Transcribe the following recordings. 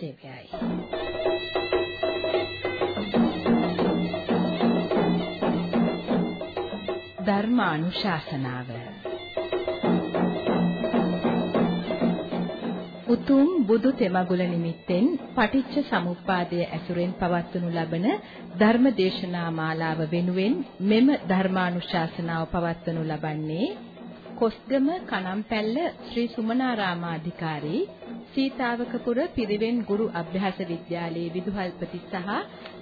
දිව්‍යයි. ධර්මානුශාසනාව උතුම් බුදු තෙමගුල නිමිත්තෙන් පටිච්ච සමුප්පාදය ඇසුරෙන් පවත්වනු ලබන ධර්ම දේශනා මාලාව වෙනුවෙන් මෙම ධර්මානුශාසනාව පවත්වනු ලබන්නේ කොස්ගම කනම්පැල්ල ශ්‍රී සුමනාරාමාධිකාරී සීතාවකපුර පිරිවෙන් ගුරු අභ්‍යාස විද්‍යාලයේ විදුහල්පති සහ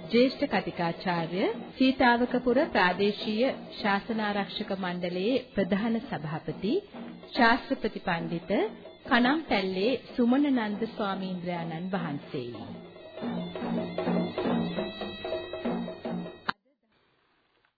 ජ්‍යෙෂ්ඨ කතිකාචාර්ය සීතාවකපුර ප්‍රාදේශීය ශාසනාරක්ෂක මණ්ඩලයේ ප්‍රධාන සභාපති ශාස්ත්‍රපති පඬිත කනම්පැල්ලේ සුමන නන්ද ස්වාමීන්ද්‍රයන්න් වහන්සේයි.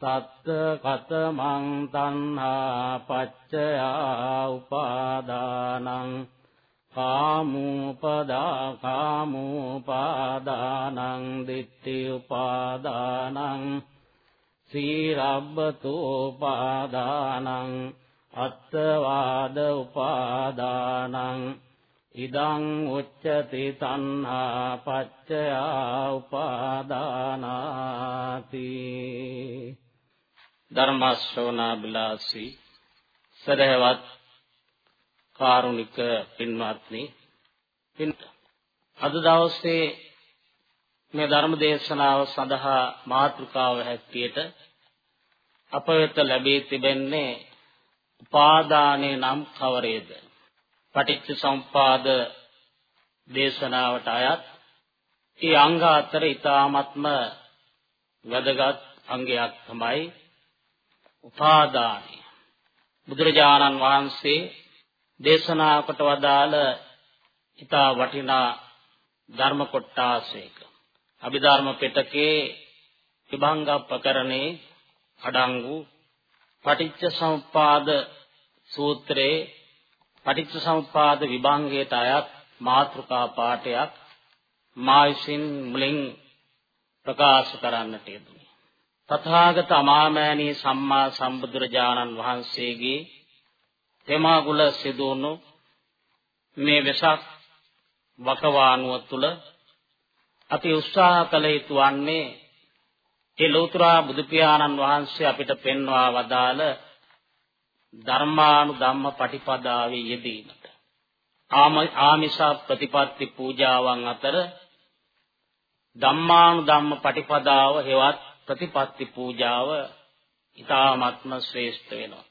තත්ත කතමං තණ්හා පච්චයා උපාදානං කාමූපදා කාමූපාදානං දිට්ඨි උපාදානං සීරබ්බතු උපාදානං අත්තවාද උපාදානං ඉදං උච්චති තණ්හා පච්චයා උපාදානාති ධර්ම ශ්‍රවණා බිලාසී සදහවත් කාරුණික පින්වත්නි. අද දවසේ මේ ධර්ම දේශනාව සඳහා මාතෘකාව හැටියට අප වෙත ලැබී තිබෙන්නේ උපාදානේ නම් කවරේද? පටිච්ච සම්පාද දේශනාවට අයත් ඒ අංග අතර ඊ타ත්ම වැදගත් අංගයක් තමයි උපාදානය. බුදුරජාණන් වහන්සේ දේශනා කොට වදාළ ඊතා වටිනා ධර්ම කොටාසයක අභිධර්ම පිටකේ විභංග ප්‍රකරණේ අඩංගු පටිච්ච සමුප්පාද සූත්‍රයේ පටිච්ච සමුප්පාද විභංගයට අයත් මාතෘකා පාඨයක් මා විසින් මුලින් ප්‍රකාශ කරන්නට යෙදුණි. තථාගත අමාමෑණී සම්මා සම්බුදුරජාණන් වහන්සේගේ තෙමාගුල සිදුවුණු මේ වෙසක් වකවානුව තුල අපි උත්සාහ කළ යුතු වන්නේ ඒ ලෝතර බුදු පියාණන් වහන්සේ අපිට පෙන්වා වදාළ ධර්මානු ධම්ම පටිපදාවේ යෙදීමට. ආමිෂ ප්‍රතිපත්ති පූජාවන් අතර ධම්මානු ධම්ම පටිපදාව හෙවත් ප්‍රතිපත්ති පූජාව ඊ타ත්ම ශ්‍රේෂ්ඨ වෙනවා.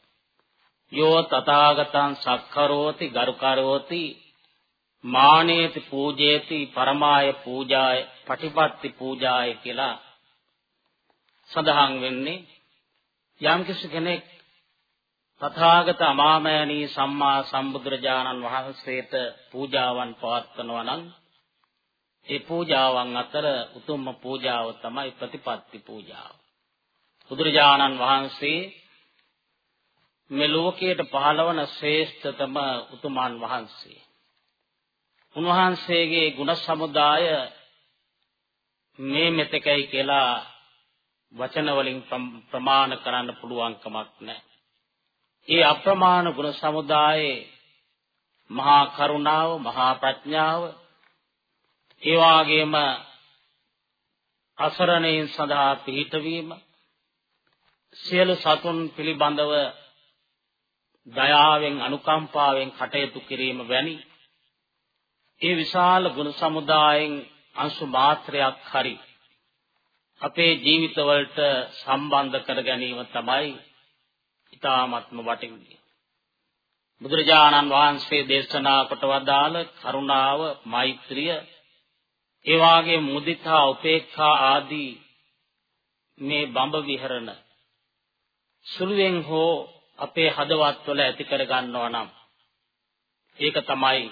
යෝ තථාගතං සක්කරෝති ගරුකරෝති මානේති පූජේති පරමාය පූජාය පටිපත්ති පූජාය කියලා සඳහන් වෙන්නේ යම් කෙනෙක් තථාගත අමාමෑණී සම්මා සම්බුදුරජාණන් වහන්සේට පූජාවන් පවත්වනවා නම් ඒ පූජාවන් අතර උතුම්ම පූජාව තමයි ප්‍රතිපත්ති පූජාව. බුදුරජාණන් වහන්සේ මේ ලෝකයට පහළවන ශ්‍රේෂ්ඨතම උතුමන් වහන්සේ. උන්වහන්සේගේ ගුණ සමුදාය මේ මෙතකයි කියලා වචන වලින් ප්‍රමාණ කරන්න පුළුවන් කමක් නැහැ. ඒ අප්‍රමාණ ගුණ සමුදායේ මහා කරුණාව, මහා ප්‍රඥාව, ඒ වාගේම අසරණයින් සඳහා පිහිටවීම, සියලු සතුන් පිළිබඳව දයාවෙන් අනුකම්පාවෙන් කටයුතු කිරීම වැනි ඒ විශාල ගුණ සමුදායෙන් අංශු මාත්‍රයක් හරි අපේ ජීවිතවලට සම්බන්ධ කර ගැනීම තමයි ඊ타ත්ම වටින්නේ. බුදුරජාණන් වහන්සේ දේශනා කොට වදාළ කරුණාව, මෛත්‍රිය, ඒ වාගේ මුදිතා, උපේක්ඛා ආදී මේ බඹ විහරණ සුළුවෙන් හෝ අපේ හදවත් වල ඇති කර ගන්නවා නම් ඒක තමයි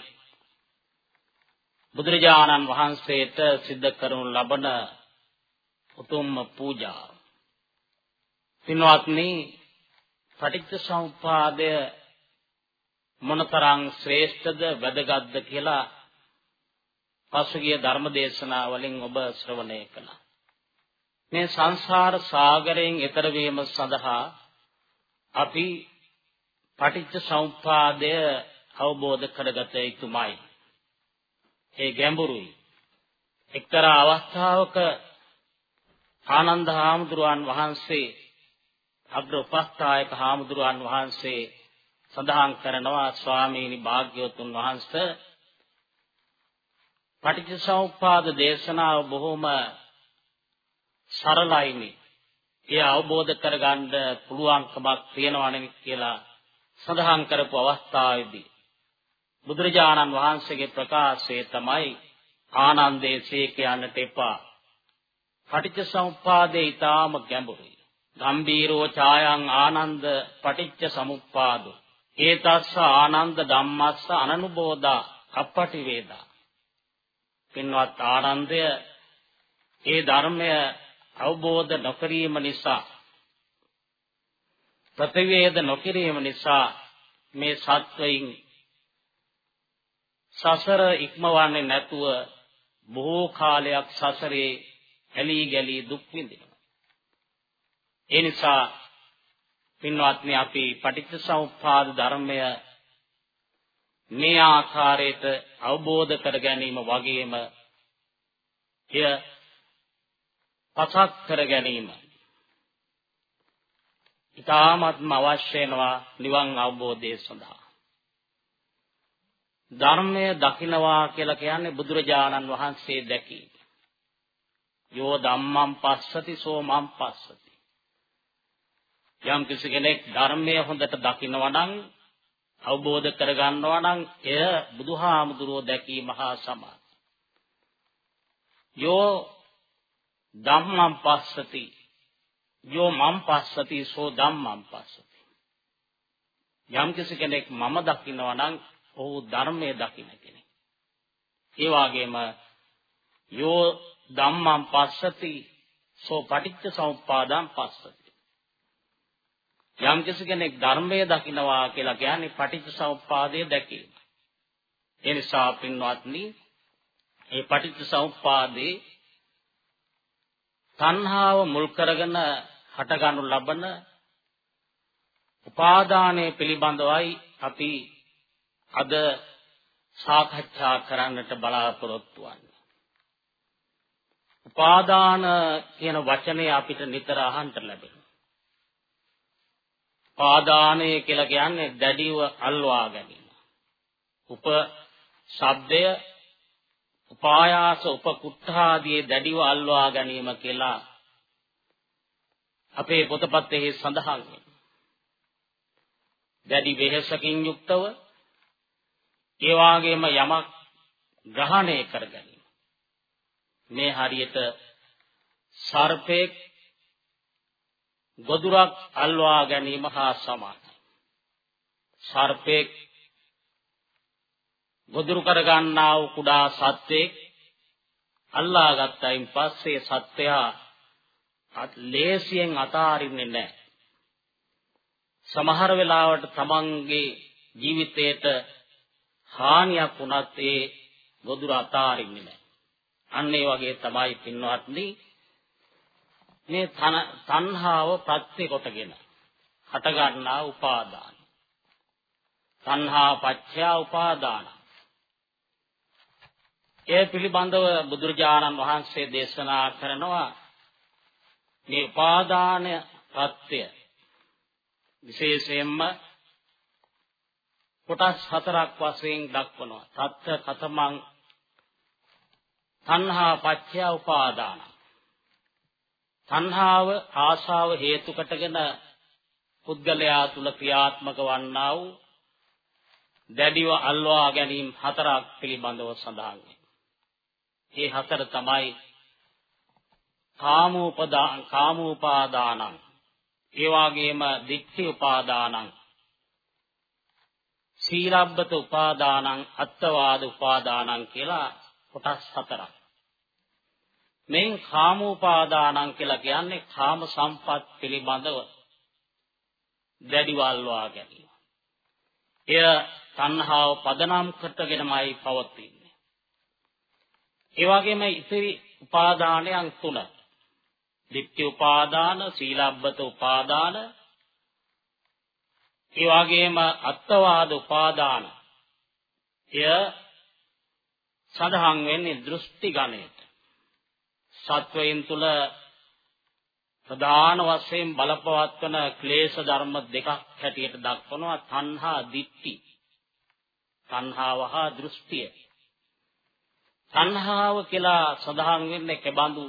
බුදුරජාණන් වහන්සේට සිද්ධ කරනු ලබන උතුම් පූජා. පින්වත්නි පටිච්ච සමුප්පාදය මොනතරම් ශ්‍රේෂ්ඨද වැදගත්ද කියලා පසුගිය ධර්ම දේශනා වලින් ඔබ ශ්‍රවණය කළා. මේ සංසාර සාගරයෙන් එතර වීම සඳහා අපි පටිච්ච සමුප්පාදය අවබෝධ කරගත යුතුමයි. ඒ ගැඹුරුයි. එක්තරා අවස්ථාවක ආනන්ද හාමුදුරුවන් වහන්සේ අග්‍ර උපස්ථායක හාමුදුරුවන් වහන්සේ සඳහන් කරනවා ස්වාමීනි භාග්‍යවතුන් වහන්සේ පටිච්චසමුප්පාද දේශනාව බොහොම සරලයිනි. ඒ අවබෝධ කරගන්න පුළුවන්කමක් තියෙනවනේ කියලා සඳහන් කරපු අවස්ථාවේදී බුදුරජාණන් වහන්සේගේ ප්‍රකාශය තමයි ආනන්දේසේ කියන්නට එපා. පටිච්චසමුප්පාදේ ඊටාම ගැඹුරුයි. ගම්බීරෝ ඡායං ආනන්ද පටිච්ච සමුප්පාදෝ. ඒතස්ස ආනන්ද ධම්මස්ස අනනුබෝධා අපපටි වේදා. පින්වත් ආනන්දය ඒ ධර්මය අවබෝධ නොකිරීම නිසා ප්‍රතිවේද නොකිරීම නිසා මේ සත්වයින් සසර ඉක්මවන්නේ නැතුව බොහෝ කාලයක් සසරේ ඇලී ගලී දුක් විඳිනවා. ඒ නිසා පින්වත්නි අපි පටිච්චසමුප්පාද ධර්මය මේ ආකාරයට අවබෝධ කර ගැනීම වගේම එය පසක් කර ගැනීම. ඊටාත්ම අවශ්‍ය වෙනවා නිවන් අවබෝධය සඳහා. ධර්මය දකින්නවා කියලා කියන්නේ බුදුරජාණන් වහන්සේ දැකීම. යෝ ධම්මං පස්සති සෝ මං පස්සති. යම් කිසි කෙනෙක් ධර්මය හොඳට දකිනවා නම් අවබෝධ කරගන්නවා නම් එය බුදුහාමුදුරුවෝ දැකීම හා සමානයි. යෝ ධම්මං පස්සති යෝ මම් පස්සති සෝ ධම්මං පස්සති. යම් කිසි කෙනෙක් මම දකිනවා නම් ඔහු ධර්මයේ දකින කෙනෙක්. ඒ වගේම යෝ ධම්මං පස්සති සෝ පටිච්ච සමුප්පාදං පස්සති. යම් කෙනෙක් ධර්මයේ දකින්නවා කියලා කියන්නේ පටිච්චසමුප්පාදයේ දැකීම. ඒ නිසා පින්වත්නි මේ පටිච්චසමුප්පාදේ තණ්හාව මුල් කරගෙන හටගනු ලබන උපාදානයේ පිළිබඳවයි අපි අද සාකච්ඡා කරන්නට බලාපොරොත්තු වෙන්නේ. උපාදාන කියන වචනේ අපිට නිතර අහන්න ලැබෙනවා. පාදානය කියලා කියන්නේ දැඩිව අල්වා ගැනීම. උප ශබ්දය උපායාස උපකුත්ථාදී දැඩිව අල්වා ගැනීම කියලා අපේ පොතපතේ සඳහන් වෙනවා. දැඩි වෙහසකින් යුක්තව ඒ වාගේම යමක් ග්‍රහණය කර ගැනීම. මේ හරියට සර්පෙක් ගොදුරක් අල්වා ගැනීම හා සමානයි. සර්පෙක් ගොදුරු කර ගන්නා වූ කුඩා සත්වෙක් අල්ලා ගත්තයින් පස්සේ සත්වයා ලේසියෙන් අතාරින්නේ නැහැ. සමහර වෙලාවට තමන්ගේ ජීවිතයට හානියක් වුණත් ඒ ගොදුර අතාරින්නේ නැහැ. අන්න ඒ වගේ තමයි පින්වත්නි මේ තණ්හාව ප්‍රත්‍ය කොටගෙන හට ගන්නා උපාදාන. තණ්හා පත්‍ය උපාදාන. ඒ පිළිබඳව බුදුරජාණන් වහන්සේ දේශනා කරනවා මේ උපාදාන ප්‍රත්‍ය විශේෂයෙන්ම කොටස් හතරක් වශයෙන් දක්වනවා. තත්ත කතමං තණ්හා පත්‍ය උපාදාන. තණ්හාව ආශාව හේතු කොටගෙන පුද්ගලයා තුල ක්‍රියාත්මක වන්නා වූ දැඩිව අල්වා ගැනීම හතරක් පිළිබඳව සඳහන් මේ හතර තමයි කාමෝපදාන කාමෝපාදානං. ඒ වගේම දික්ඛි උපාදානං. සීලබ්බත උපාදානං අත්තවාද උපාදානං කියලා කොටස් හතරක්. මෙන් කාමෝපාදානං කියලා කියන්නේ කාම සම්පත් පිළිබඳව දැඩිවල්වා ගැනීම. එය තණ්හාව පදනම් කොටගෙනමයි පවතින්නේ. ඒ වගේම ඉතිරි උපාදානයන් තුන. ditthi උපාදාන, සීලබ්බත උපාදාන, ඒ වගේම අත්වාද උපාදාන. එය සඳහන් වෙන්නේ දෘෂ්ටි ගණයට. සත්වයන් තුල ප්‍රධාන වශයෙන් බලපවත්වන ක්ලේශ ධර්ම දෙකක් හැටියට දක්වනවා තණ්හා දිට්ඨි. තණ්හාව හා දෘෂ්ටිය. තණ්හාව කියලා සඳහන් වෙන්නේ කෙබඳු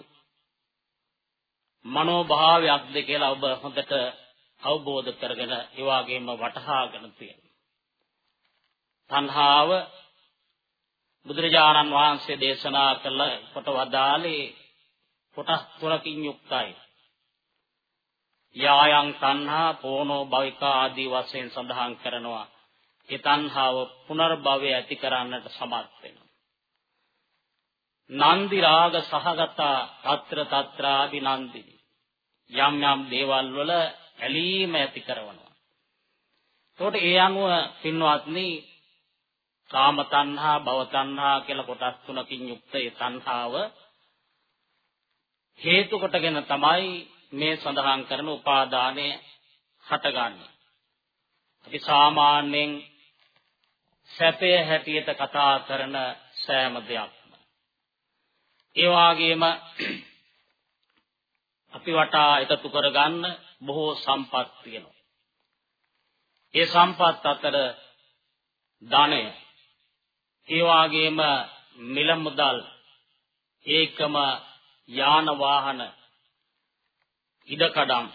මනෝභාවයක්ද කියලා ඔබ හොඳට අවබෝධ කරගෙන ඒ වගේම වටහාගෙන තියෙනවා. තණ්හාව බුදුරජාණන් වහන්සේ දේශනා කළ කොට වදාළේ කොටස් තුනකින් යුක්තයි. යායන් තණ්හා පෝනෝ භවිකා ආදී වශයෙන් සඳහන් කරනවා. ඒ තණ්හාව පුනර්භවය ඇති කරන්නට සමත් වෙනවා. නන්දි රාග සහගත తත්‍ර తත්‍රාදි නන්දිනි. යම් යම් දේවල් වල ඇලීම ඇති කරනවා. එතකොට ඒ අනුව පින්වත්නි කාම තණ්හා භව තණ්හා කියලා කොටස් තුනකින් යුක්ත ඒ තණ්හාව හේතු කොටගෙන තමයි මේ සඳහන් කරන උපාදානය හටගන්නේ. අපි සාමාන්‍යයෙන් සැපේ හැටියට කතා කරන සෑම දෙයක්ම. ඒ වගේම අපි වටා එකතු කරගන්න බොහෝ සම්පත් තියෙනවා. ඒ සම්පත් අතර ධනය, ඒ වගේම මිල මුදල්, ඒකම යාන වාහන ඉඩකඩම්.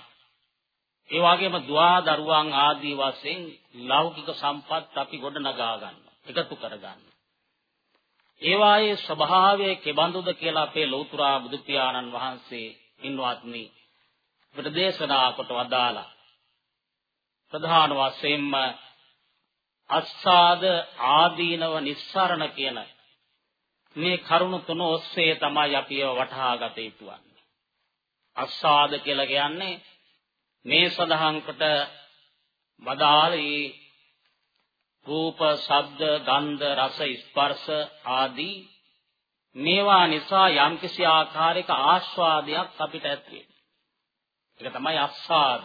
ඒ වගේම දුවා දරුවන් ආදී වශයෙන් ලෞකික සම්පත් අපි ගොඩ නගා ගන්නවා එකතු කර ගන්නවා ඒ වායේ ස්වභාවය කෙබඳුද කියලා අපේ ලෞතර බුදු පියාණන් වහන්සේ ඉන්වත්නි ප්‍රදේශනා කොට වදාලා ප්‍රධාන වශයෙන්ම අස්සාද ආදීනව නිස්සරණ කියන මේ කරුණ තුන ඔස්සේ තමයි අපි වටහා ගත යුතු වන්නේ. අස්සාද කියලා කියන්නේ මේ සඳහන් කොට වදාළේ රූප, ශබ්ද, ගන්ධ, රස, ස්පර්ශ ආදී මේවා නිසා යම්කිසි ආකාරයක ආස්වාදයක් අපිට ඇති ඒක තමයි අස්සාද.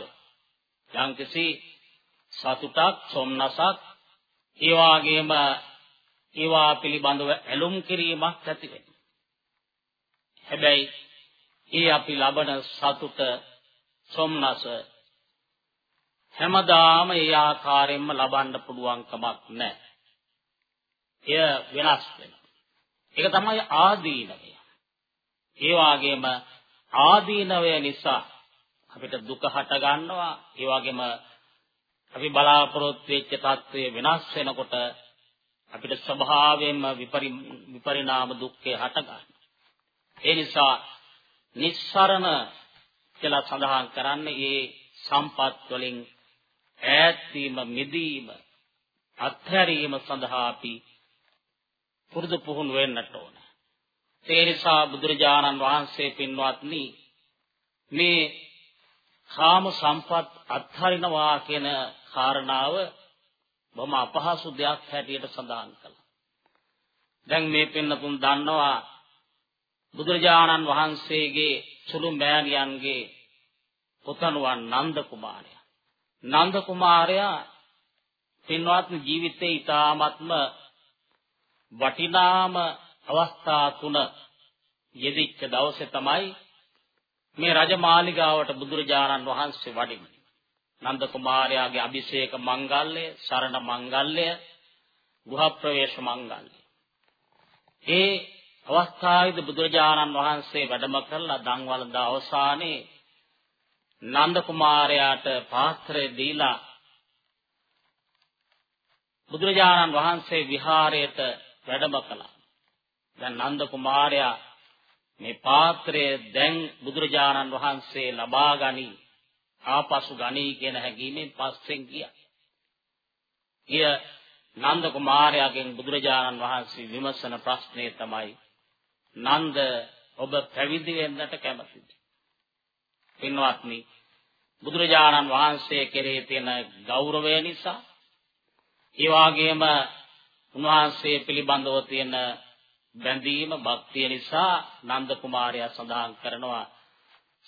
යම්කිසි සතුටක්, සොම්නසක්, ඒ වගේම ඒවා පිළිබඳව ඇලුම් කිරීමක් ඇති වෙනවා. හැබැයි ඒ අපි ලබන සතුට සොම්නස හැමදාම ඒ ආකාරයෙන්ම ලබන්න පුළුවන් කමක් නැහැ. එය වෙනස් වෙනවා. ඒක තමයි ආදීනවය. ඒ වගේම ආදීනවය නිසා අපිට දුක හට ගන්නවා. ඒ වගේම අපි බලාපොරොත්තු වෙච්ච தત્ත්වය වෙනස් වෙනකොට අපිට ස්වභාවයෙන්ම විපරිණාම දුක්ඛේ හට ගන්නවා. ඒ නිසා නිස්සරණ කියලා සඳහන් කරන්නේ ඒ සම්පත් වලින් ඈත් වීම මිදීම අත්හැරීම සඳහා අපි පුරුදු පුහුණු වෙන්නට ඕන. ඒ නිසා බුදුරජාණන් වහන්සේ පින්වත්නි මේ කාම සම්පත් අත්හරිනවා කියන කාරණාව බොහොම අපහසු දෙයක් හැටියට සඳහන් කළා. දැන් මේ පින්නතුන් දන්නවා බුදුරජාණන් වහන්සේගේ සුළු මෑණියන්ගේ පුතණුවන් නන්ද කුමාරයා. නන්ද කුමාරයා පින්වත් ජීවිතේ ඊ타ත්ම වටිනාම අවස්ථා තුන යෙදිච්ච දවසේ තමයි මේ රජමාලිගාවට බුදුරජාණන් වහන්සේ වඩින්නේ. නන්ද කුමාරයාගේ අභිෂේක මංගල්‍ය, සරණ මංගල්‍ය, ගෘහ ප්‍රවේශ මංගල්‍ය. ඒ අවස්ථාවේදී බුදුරජාණන් වහන්සේ වැඩම කළා දන්වලද අවසානයේ නන්ද කුමාරයාට පාත්‍රය දීලා බුදුරජාණන් වහන්සේ විහාරයට වැඩම කළා. දැන් නන්ද කුමාරයා මේ පාත්‍රය දැන් බුදුරජාණන් වහන්සේ ලබා ගනි ආපසු ගනී කියන හැඟීමෙන් පස්සෙන් ගියා. ගිය නන්ද කුමාරයාගෙන් බුදුරජාණන් වහන්සේ විමසන ප්‍රශ්නේ තමයි නන්ද ඔබ පැවිදි වෙන්නට කැමතිද? පින්වත්නි බුදුරජාණන් වහන්සේ කෙරෙහි තියෙන ගෞරවය නිසා ඒ වගේම උන්වහන්සේ පිළිබඳව තියෙන බැඳීම භක්තිය නිසා නන්ද කුමාරයා සඳහන් කරනවා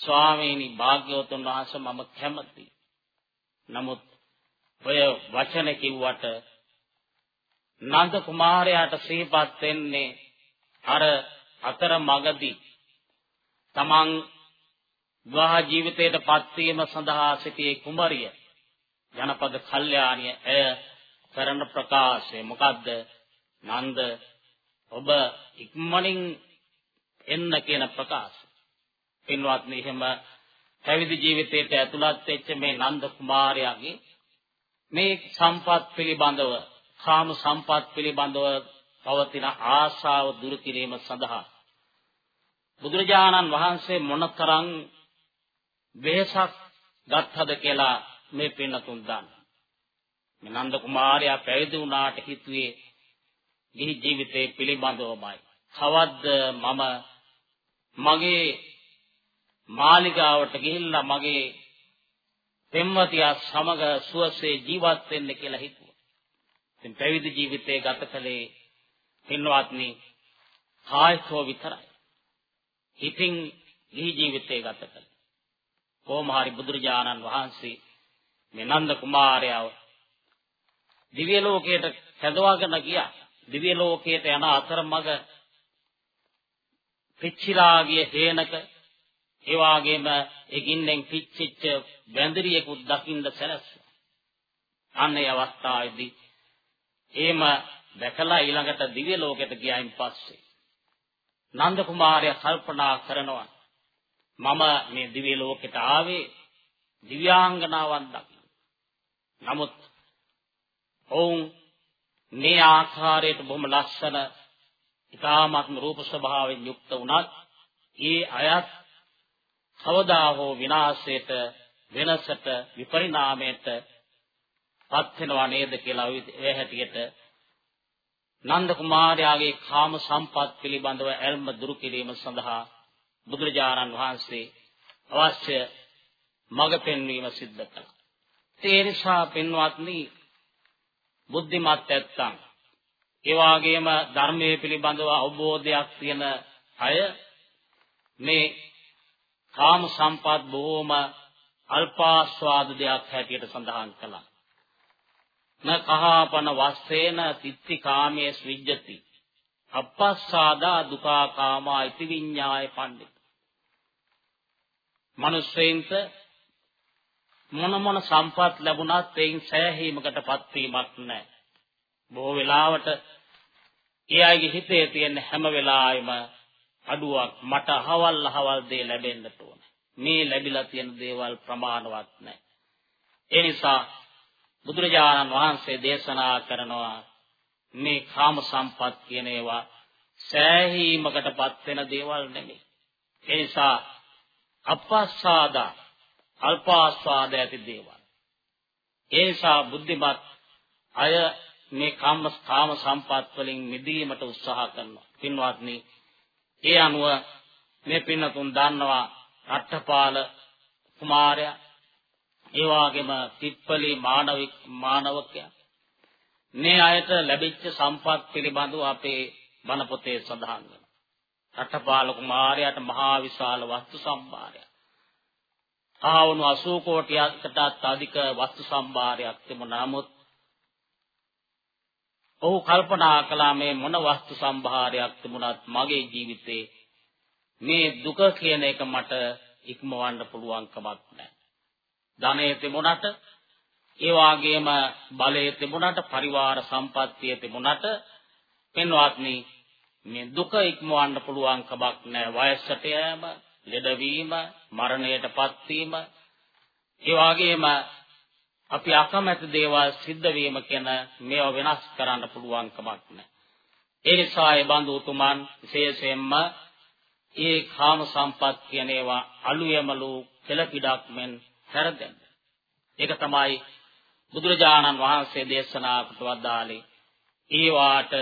ස්වාමීනි භාග්‍යවතුන් වහන්සේ මම කැමතියි. නමුත් ඔය වචන කිව්වට නන්ද කුමාරයාට සිහිපත් වෙන්නේ අර අතර මගදී තමන් විවාහ ජීවිතයට පත්වීම සඳහා සිටියේ කුමරිය? ජනපද කල්යාණිය එය කරන ප්‍රකාශය. මොකද්ද? නන්ද ඔබ ඉක්මනින් එන්න කියන ප්‍රකාශය. පින්වත්නි එහෙම පැවිදි ජීවිතයට ඇතුළත් වෙච්ච මේ නන්ද කුමාරයාගේ මේ සම්පත් පිළිබඳව කාම සම්පත් පිළිබඳව පවතින ආශාව දුරු කිරීම සඳහා බුදුරජාණන් වහන්සේ මොනතරම් වෙහසක් ගත්තද කියලා මේ පින්නතුන් දන්න. මේ නන්ද කුමාරයා පැවිදි වුණාට හිතුවේ ගිහි ජීවිතේ පිළිබඳවමයි. කවද්ද මම මගේ මාලිගාවට ගිහිල්ලා මගේ පෙම්වතියා සමග සුවසේ ජීවත් වෙන්න කියලා හිතුවා. ඉතින් පැවිදි ජීවිතේ ගත කළේ පින්වත්නි කායිකව විතරයි. හිතින් ගිහි ජීවිතේ ගත කළේ. කොහොම හරි බුදුරජාණන් වහන්සේ මේ නන්ද කුමාරයාව දිව්‍ය ලෝකයට කැඳවාගෙන ගියා. දිව්‍ය ලෝකයට යන අතරමඟ පිච්චිලාගිය හේනක ඒ වගේම එකින්ෙන් පිච්චිච්ච බැඳරියෙකුත් දකින්න සැලැස්සුවා. අන්න ඒ අවස්ථාවේදී එහෙම දැකලා ඊළඟට දිව්‍ය ලෝකයට ගියායින් පස්සේ නන්ද කුමාරයා කල්පනා කරනවා මම මේ දිව්‍ය ලෝකෙට ආවේ දිව්‍යාංගනාවන් දකින්න. නමුත් ඔවුන් මේ ආකාරයට බොහොම ලස්සන ඊ타ත්ම රූප ස්වභාවයෙන් යුක්ත වුණත් ඒ අයත් කවදා හෝ විනාශයට වෙනසට විපරිණාමයට පත් වෙනවා නේද කියලා ඒ හැටියට නන්ද කුමාරයාගේ කාම සම්පත් පිළිබඳව ඇල්ම දුරු කිරීම සඳහා බුදුරජාණන් වහන්සේ අවශ්‍ය මඟ පෙන්වීම සිද්ධ කළා. ඒ නිසා පින්වත්නි බුද්ධිමත් ඇත්තන් ඒ වගේම ධර්මයේ පිළිබඳව අවබෝධයක් තියෙන අය මේ කාම සම්පත් බොහෝම අල්පාස්වාද දෙයක් හැටියට සඳහන් කළා. න කහපන වස්සේන තිත්ති කාමයේ ස්විජ්ජති. අපස්සාදා දුකා කාමා ඉති විඤ්ඤාය පණ්ඩිත. මනුස්සයින්ට මොන මොන සම්පත් ලැබුණත් එයින් සෑහීමකටපත් වීමක් නැහැ. බොහෝ වෙලාවට ඒ අයගේ හිතේ තියෙන හැම වෙලාවෙම අඩුවක් මට අහවල් අහවල් දේ ලැබෙන්න ඕන. මේ ලැබිලා තියෙන දේවල් ප්‍රමාණවත් නැහැ. ඒ නිසා බුදුරජාණන් වහන්සේ දේශනා කරනවා මේ කාම සම්පත් කියන ඒවා සෑහීමකටපත් වෙන දේවල් නෙමෙයි. ඒ නිසා අපස්සාදා අල්පාස්වාද ඇති දේවල්. ඒ නිසා බුද්ධිමත් අය මේ කාම කාම සම්පත් වලින් මිදීමට උත්සාහ කරනවා. පින්වත්නි, ඒ අනුව මේ පින්නතුන් දන්නවා රට්ටපාල කුමාරයා ඒ වගේම තිප්පලි මානවික මානවකයා මේ අයට ලැබිච්ච සම්පත් පිළිබඳව අපේ බණ පොතේ සඳහන් වෙනවා. රටපාල කුමාරයාට මහා විශාල වස්තු සම්භාරයක්. ආවුණු 80 කෝටියකටත් අධික වස්තු සම්භාරයක් තිබුණා. නමුත් ඔහු කල්පනා කළා මේ මොන වස්තු සම්භාරයක් තිබුණත් මගේ ජීවිතේ මේ දුක කියන එක මට ඉක්මවන්න පුළුවන් කමක් නැහැ. ධනය තිබුණට ඒ වගේම බලය තිබුණට පරිවාර සම්පත්තිය තිබුණට පින්වත්නි මේ දුක ඉක්මවන්න පුළුවන් කමක් නැහැ වයසට යෑම ලෙඩවීම මරණයටපත් වීම ඒ වගේම අපි අකමැති දේවල් සිද්ධ වීම කියන මේවා වෙනස් කරන්න පුළුවන් කමක් නැහැ. ඒ නිසා ඒ බඳු උතුමන් විශේෂයෙන්ම ඒ කාම සම්පත් කියන ඒවා අලුයමලු කෙලපිඩක් මෙන් හැරදෙන්න. ඒක තමයි බුදුරජාණන් වහන්සේ දේශනා කොට වදාළේ. ඒ වාට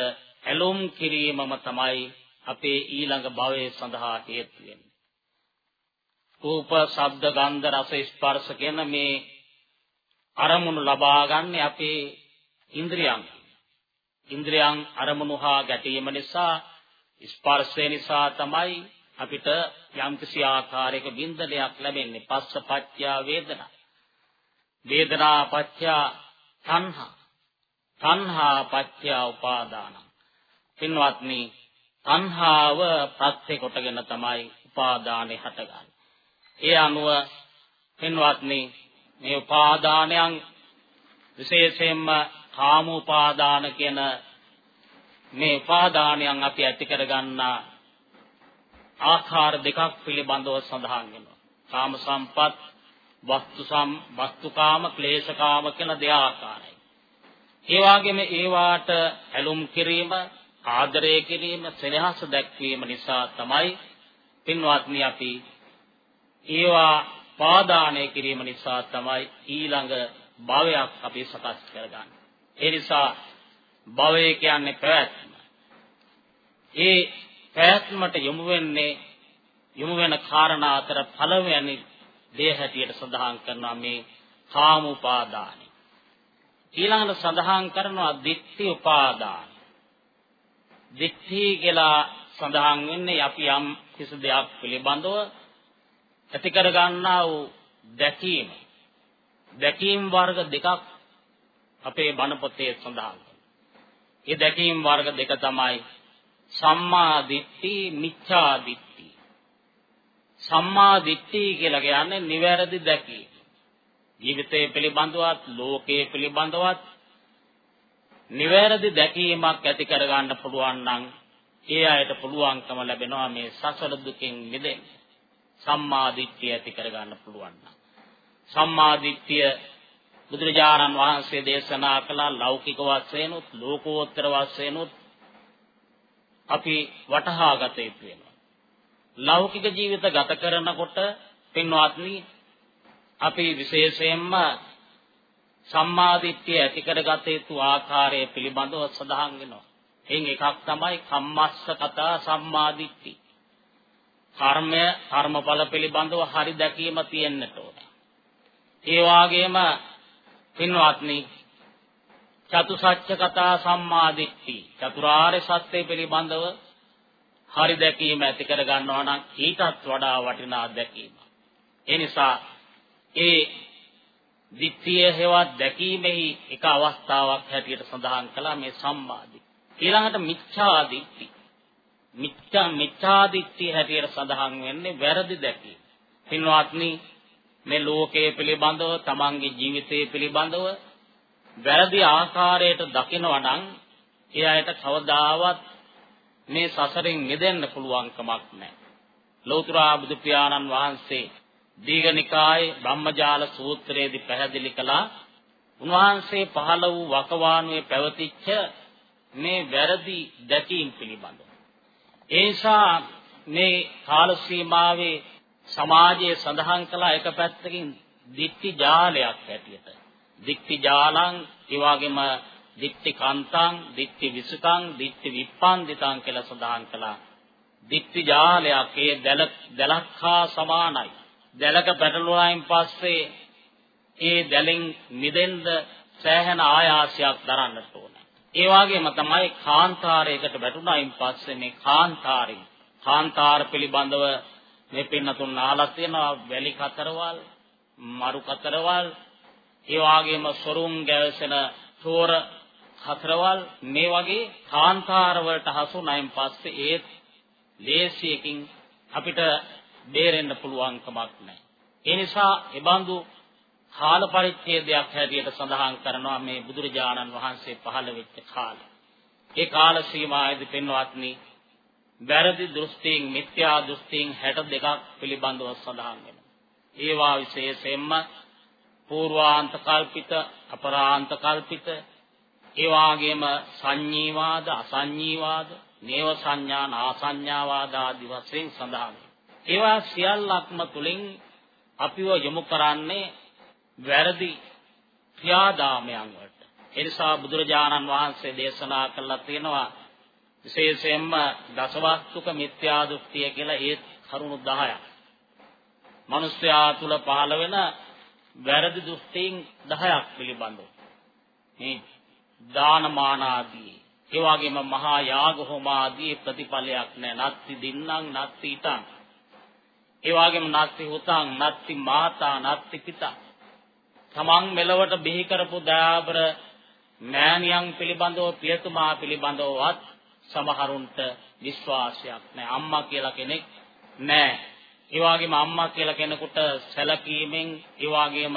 ඇලොම් කිරීමම තමයි අපේ ඊළඟ භවයේ සඳහා හේතු වෙන්නේ. රූප, ශබ්ද, ගන්ධ, රස, ස්පර්ශ කියන මේ අරමුණු ලබා ගන්න අපේ ඉන්ද්‍රියන්. ඉන්ද්‍රියන් අරමුණු හා ගැටීම නිසා ස්පර්ශය නිසා තමයි අපිට යම්කිසි ආකාරයක බින්දනයක් ලැබෙන්නේ. පස්ස පත්‍ය වේදනා. වේදනා පත්‍ය තණ්හා. තණ්හා පත්‍ය උපාදාන. පින්වත්නි, තණ්හාව ප්‍රත්‍ය කොටගෙන තමයි උපාදානෙ හටගන්නේ. ඒ අනුව පින්වත්නි මේ උපාදානයන් විශේෂයෙන්ම කාම උපාදාන කියන මේ උපාදානයන් අපි ඇති කරගන්නා ආකාර දෙකක් පිළිබඳව සඳහන් වෙනවා. කාම සම්පත්, වස්තු සම්, වස්තුකාම, ක්ලේශකාම කියන දෙආකාරයි. ඒ වගේම ඒවාට ඇලුම් කිරීම, ආදරය කිරීම, සෙනෙහස දැක්වීම නිසා තමයි පින්වත්නි අපි ඒවා පාදානය කිරීම නිසා තමයි ඊළඟ භවයක් අපි සකස් කරගන්නේ. ඒ නිසා භවය කියන්නේ පැවැත්ම. ඒ පැවැත්මට යොමු වෙන්නේ යොමු වෙන කාරණා අතර පළවෙනි දේ හැටියට සඳහන් කරනවා මේ කාම උපාදානයි. ඊළඟට සඳහන් කරනවා ditthi උපාදාන. ditthi කියලා සඳහන් වෙන්නේ අපි යම් කිසි දෙයක් පිළිබඳව ඇති කර ගන්නා වූ දැකීම. දැකීම් වර්ග දෙකක් අපේ බණ පොතේ සඳහන් ඒ දැකීම් වර්ග දෙක තමයි සම්මා දිට්ඨි මිච්ඡා දිට්ඨි. සම්මා දිට්ඨි කියලා කියන්නේ නිවැරදි දැකීම. ජීවිතය පිළිබඳවත් ලෝකයේ පිළිබඳවත් නිවැරදි දැකීමක් ඇති කරගන්න පුළුවන් නම් ඒ අයට පුළුවන්කම ලැබෙනවා මේ සසර දුකින් මිදෙන්න. සම්මා දිට්ඨිය ඇති කරගන්න පුළුවන් නම්. සම්මා දිට්ඨිය බුදුරජාණන් වහන්සේ දේශනා කළ ලෞකික වශයෙන් උත් ලෝකෝත්තර වශයෙන් උත් අපි වටහා ගත යුතු වෙනවා. ලෞකික ජීවිත ගත කරනකොට පින්වත්නි අපි විශේෂයෙන්ම සම්මාදිට්ඨිය ඇති කරගත යුතු ආකාරය පිළිබඳව සඳහන් වෙනවා. එයින් එකක් තමයි කම්මස්ස කතා සම්මාදිට්ඨි. කර්මය කර්මඵල පිළිබඳව හරි දැකීම තියෙන්නට ඕනේ. ඒ වාගේම පින්වත්නි චතුසත්‍ය කතා සම්මාදිට්ඨි චතුරාර්ය සත්‍ය පිළිබඳව හරි දැකීම ඇති කර ගන්නවා නම් ඊටත් වඩා වටිනා දැකීම. ඒ නිසා ඒ දිට්ඨිය හේවත් දැකීමෙහි එක අවස්ථාවක් හැටියට සඳහන් කළා මේ සම්මාදි. ඊළඟට මිච්ඡා දිට්ඨි. මිච්ඡා මිච්ඡා දිට්ඨිය හැටියට සඳහන් වෙන්නේ වැරදි දැකීම. පින්වත්නි මේ ලෝකයේ පිළිබඳව තමන්ගේ ජීවිතය පිළිබඳව වැරදි ආකාරයට දකිනවා නම් ඒ අයට කවදාවත් මේ සසරින් මිදෙන්න පුළුවන් කමක් නැහැ. ලෞතර බුදු පියාණන් වහන්සේ දීඝනිකායේ බ්‍රහ්මජාල සූත්‍රයේදී පැහැදිලි කළා උන්වහන්සේ පහළ වූ වකවානුවේ පැවතිච්ච මේ වැරදි දැකීම් පිළිබඳව. ඒ නිසා මේ කාල සීමාවේ සමාජයේ සඳහන් කළ එක පැත්තකින් දික්ටි ජාලයක් ඇටියට. දික්ටි ජාලං ඒ වගේම දික්ටි කාන්තං, දික්ටි විසුතං, දික්ටි විප්පන්දිතං කියලා සඳහන් කළා. දික්ටි ජාලයක් ඒ දැල දැලක් හා සමානයි. දැලක පැටලුවායින් පස්සේ ඒ දැලෙන් මිදෙන්න සෑහෙන ආයාසයක් දරන්නට ඕනේ. ඒ වගේම තමයි කාන්තාරයකට වැටුණායින් පස්සේ මේ කාන්තාරේ කාන්තාර පිළිබඳව මේ පින්නතුන් අහලා තියෙනවා වැලි කතරවල් මරු කතරවල් ඒ වගේම සොරුන් ගැවසෙන තෝර කතරවල් මේ වගේ කාන්තාර වලට හසු නැයින් පස්සේ ඒ ලේසියකින් අපිට බේරෙන්න පුළුවන් කමක් නැහැ. ඒ නිසා ඒබඳු කාල පරිච්ඡේදයක් හැටියට සඳහන් කරනවා මේ බුදුරජාණන් වහන්සේ පහළ වෙච්ච කාලය. ඒ කාල සීමාවේදී පින්වත්නි වැරදි දෘෂ්ටීන් මිත්‍යා දෘෂ්ටීන් 62ක් පිළිබඳව සඳහන් වෙනවා. ඒවා විශේෂයෙන්ම పూర్වාන්ත කල්පිත, අපරාන්ත කල්පිත, ඒ වාගේම සංඤීවාද, අසංඤීවාද, නේව සංඥා, නාසංඥාවාද ආදී වශයෙන් සඳහන් ඒවා සියල්ලක්ම තුලින් අපිව යොමු කරන්නේ වැරදි ක්‍රියාදාමයන් වලට. ඒ නිසා බුදුරජාණන් වහන්සේ දේශනා කළා තියෙනවා විශේෂයෙන්ම දසවස්තුක මිත්‍යා දෘෂ්ටිය කියලා ඒ කරුණු 10ක්. මිනිස්යා තුල පහළ වෙන වැරදි දෘෂ්ටීන් 10ක් පිළිබඳව. මේ දානමාන ආදී ඒ වගේම මහා යාග හෝම ආදී ප්‍රතිඵලයක් නැහැ. නත්ති දින්නම් නත්ති ඊතං. ඒ වගේම නත්ති හුතං නත්ති මාතා නත්ති පිතා. තමන් මෙලවට බිහි කරපු දයාබර මෑණියන් පිළිබඳව පියතුමා පිළිබඳවවත් සමහරුන්ට විශ්වාසයක් නැහැ. අම්මා කියලා කෙනෙක් නැහැ. ඒ වගේම අම්මා කියලා කෙනෙකුට සැලකීමෙන් ඒ වගේම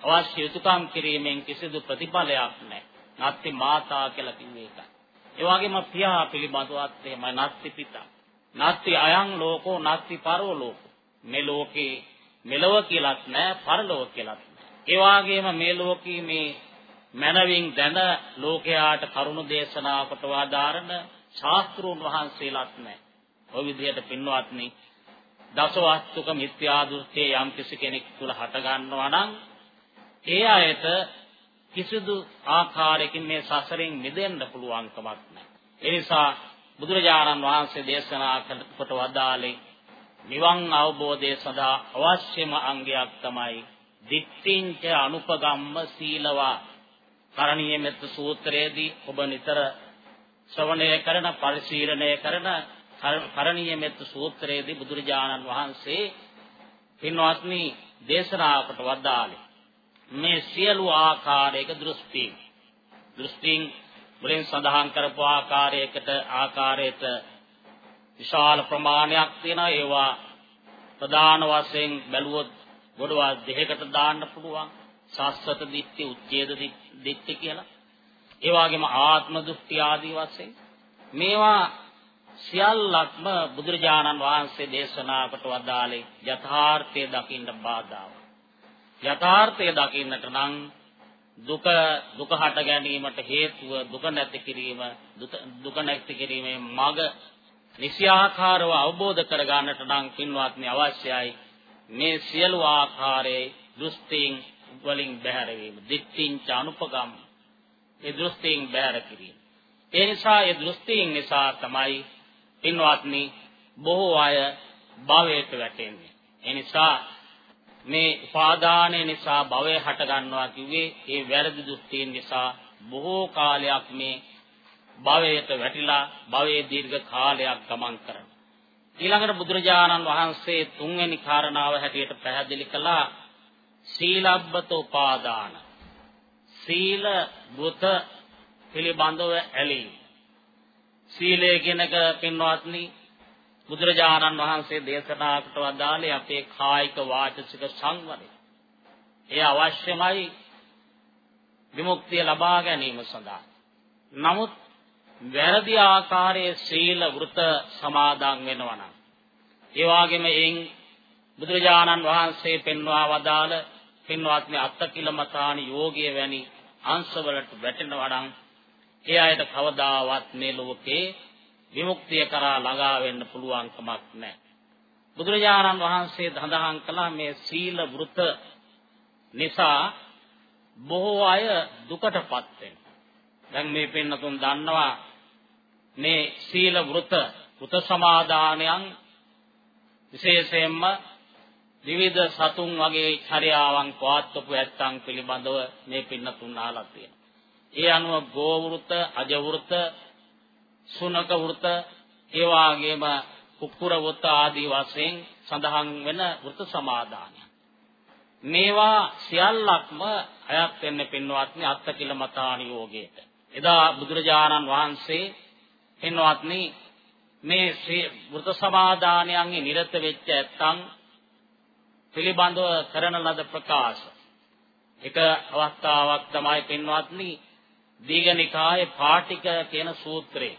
අවශ්‍ය යුතුයකම් කිරීමෙන් කිසිදු ප්‍රතිඵලයක් නැහැ. නැත්ති මාතා කියලා කිව්වේ ඒකයි. ඒ වගේම පියා පිළිබඳවත් එහෙමයි නැත්ති පිතා. නැත්ති අයං ලෝකෝ නැත්ති පරෝ ලෝකෝ. මේ ලෝකේ මෙලව කියලාත් නැහැ පරලෝක කියලාත් නැහැ. ඒ වගේම මේ ලෝකී මේ මනවින් දැන ලෝකයාට කරුණ දේශනා කොට වදාරන ශාස්ත්‍රෝන් වහන්සේලාත් නැහැ. ඔය විදිහට පින්වත්නි දසවස්තුක මිත්‍යා දෘෂ්ටිය යම් කිසි කෙනෙක් තුල හට ගන්නවා නම් ඒ අයට කිසිදු ආකාරයකින් මේ සසරෙන් මිදෙන්න පුළුවන් කමක් නැහැ. ඒ නිසා බුදුරජාණන් වහන්සේ දේශනා කොට වදාළේ නිවන් අවබෝධය සඳහා අවශ්‍යම අංගයක් තමයි දික්ඨින්ච අනුපගම්ම සීලවා. කරණීය මෙත්ත සූත්‍රයේදී ඔබ නිතර ශ්‍රවණය කරන පරිශීලනය කරන කරණීය මෙත්ත සූත්‍රයේදී බුදුරජාණන් වහන්සේ පින්වත්නි දේශනාවකට වදාළේ. මේ සියලු ආකාරයක දෘෂ්ටි දෘෂ්ටිං වලින් සඳහන් කරපු ආකාරයකට ආකාරයට විශාල ප්‍රමාණයක් තියෙනවා. ඒවා ප්‍රධාන වශයෙන් බැලුවොත් ගොඩවල් දෙකකට දාන්න පුළුවන්. සාස්වත දිට්ඨි උච්ඡේද දිට්ඨි කියලා. ඒ වගේම ආත්ම දෘෂ්ටි ආදී වශයෙන්. මේවා සියල්ලක්ම බුදුරජාණන් වහන්සේ දේශනා කොට වදාළේ යථාර්ථය දකින්න බාධාව. යථාර්ථය දකින්නට නම් දුක දුක හට ගැනීමට හේතුව දුක නැති කිරීම දුක නැති කිරීමේ මඟ නිසියාකාරව අවබෝධ කර ගන්නට නම් පින්වත්නි අවශ්‍යයි මේ සියලු ආකාරයේ දෘෂ්ටීන් වලින් බැහැර වීම. දිට්ඨිංච අනුපගම් ඒ දෘෂ්ටීන් බැහැර කිරීම. ඒ නිසා ඒ දෘෂ්ටීන් නිසා තමයි පින්වත්නි බොහෝ අය භවයට වැටෙන්නේ. ඒ නිසා මේ උපාදානය නිසා භවය හට ගන්නවා කිව්වේ ඒ වැරදි දෘෂ්ටීන් නිසා බොහෝ කාලයක් මේ භවයට වැටිලා භවයේ දීර්ඝ කාලයක් ගමන් කරනවා. ඊළඟට බුදුරජාණන් වහන්සේ තුන්වෙනි කාරණාව හැටියට පැහැදිලි කළා සීලබ්බත උපාදාන. සීල බුත පිළිබඳව ඇලීම. සීලය කියනක පින්වත්නි බුදුරජාණන් වහන්සේ දේශනා කොට වදාළේ අපේ කායික වාචසික සංවරය. ඒ අවශ්‍යමයි විමුක්තිය ලබා ගැනීම සඳහා. නමුත් වැරදි ආකාරයේ සීල වෘත සමාදන් වෙනවා නම් ඒ වගේම එයින් බුදුරජාණන් වහන්සේ පෙන්වා වදාළ පින්වත්නි අත්තකිලමතානි යෝගයේ වැනි අංශවලට වැටෙනවා නම් ඒ අයට කවදාවත් මේ ලෝකේ විමුක්තිය කරා ළඟා වෙන්න පුළුවන් කමක් නැහැ. බුදුරජාණන් වහන්සේ සඳහන් කළා මේ සීල වෘත නිසා බොහෝ අය දුකටපත් වෙනවා. දැන් මේ පින්නතුන් දන්නවා මේ සීල වෘත වෘත සමාදානයන් විශේෂයෙන්ම විවිධ සතුන් වගේ චර්යාවන් පවත්වපු ඇත්තන් පිළිබඳව මේ පින්නතුන් අහලා තියෙනවා. ඒ අනුව ගෝ වෘත, අජ වෘත, සුනක වෘත, ඒ වාගේම කුකුර වෘත ආදී වශයෙන් සඳහන් වෙන වෘත සමාදානය. මේවා සියල්ලක්ම අයත් වෙන්නේ පින්වත්නි අත්තකිල මතානි යෝගයට. එදා බුදුරජාණන් වහන්සේ පින්වත්නි මේ වෘත සමාදානයන්ගේ නිරත වෙච්ච ඇත්තන් පිළිබඳව කරන ලද ප්‍රකාශ එක අවස්ථාවක් තමයි පින්වත්නි දීඝනිකායේ පාටික කියන සූත්‍රය.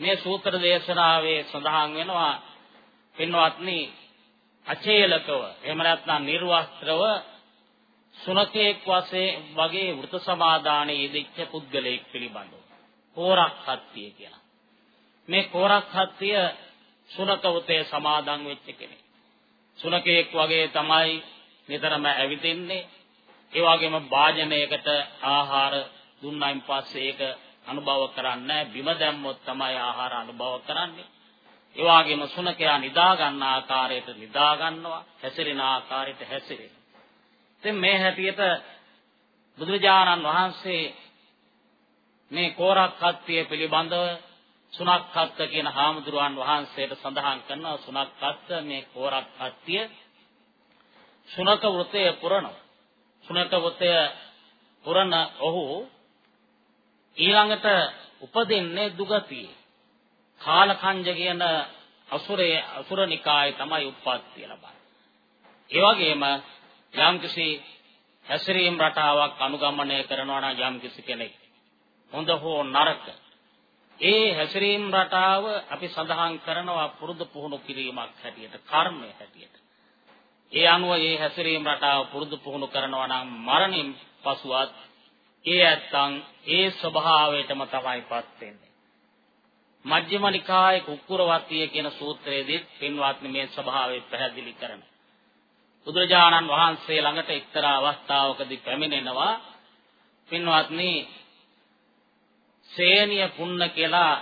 මේ සූත්‍ර දේශනාවේ සඳහන් වෙනවා පින්වත්නි අචේලකව එහෙම නැත්නම් නිර්වස්ත්‍රව සුනකෙක් වශයෙන් වගේ වෘත සමාදානයේ යෙදිච්ච පුද්ගලයෙක් පිළිබඳව. කෝරක් හත්තිය කියලා. මේ කෝරක් හත්තිය සුනක උතේ සමාදන් වෙච්ච කෙනෙක්. සුනකෙක් වගේ තමයි නිතරම ඇවිදින්නේ. ඒ වගේම වාජනයකට ආහාර දුන්නායින් පස්සේ ඒක අනුභව කරන්නේ බිම දැම්මොත් තමයි ආහාර අනුභව කරන්නේ. ඒ වගේම සුනකයා නිදා ගන්න ආකාරයට නිදා ගන්නවා, හැසිරෙන ආකාරයට හැසිරෙනවා. ඉතින් මේ හැටියට බුදුරජාණන් වහන්සේ මේ කෝරක්කත්තිය පිළිබඳව සුනක්කත්ත කියන හාමුදුරුවන් වහන්සේට සඳහන් කරනවා සුනක්කත්ත මේ කෝරක්කත්තිය සුනක වෘතය පුරනවා. සුනක වෘතය පුරන ඔහු ඊළඟට උපදින්නේ දුගතියේ. කාලකංජ කියන අසුරේ අසුරනිකායේ තමයි උප්පත්තිය ලබන්නේ. ඒ වගේම යම්කිසි හැසිරීම් රටාවක් අනුගමනය කරනවා නම් යම්කිසි කෙනෙක් හොඳ හෝ නරක ඒ හැසිරීම් රටාව අපි සඳහන් කරනවා පුරුදු පුහුණු කිරීමක් හැටියට කර්මය හැටියට. ඒ අනුව ඒ හැසිරීම් රටාව පුරුදු පුහුණු කරනවා නම් මරණින් පසුවත් ඒ ඇත්තන් ඒ ස්වභාවයටම තමයිපත් වෙන්නේ. මජ්ක්‍ධිම නිකායේ කුක්කුරවත්තිය කියන සූත්‍රයේදී පින්වත්නි මේ ස්වභාවය පැහැදිලි කරනවා. බුදුරජාණන් වහන්සේ ළඟට එක්තරා අවස්ථාවකදී පැමිණෙනවා පින්වත්නි සේනිය පුන්න කියලා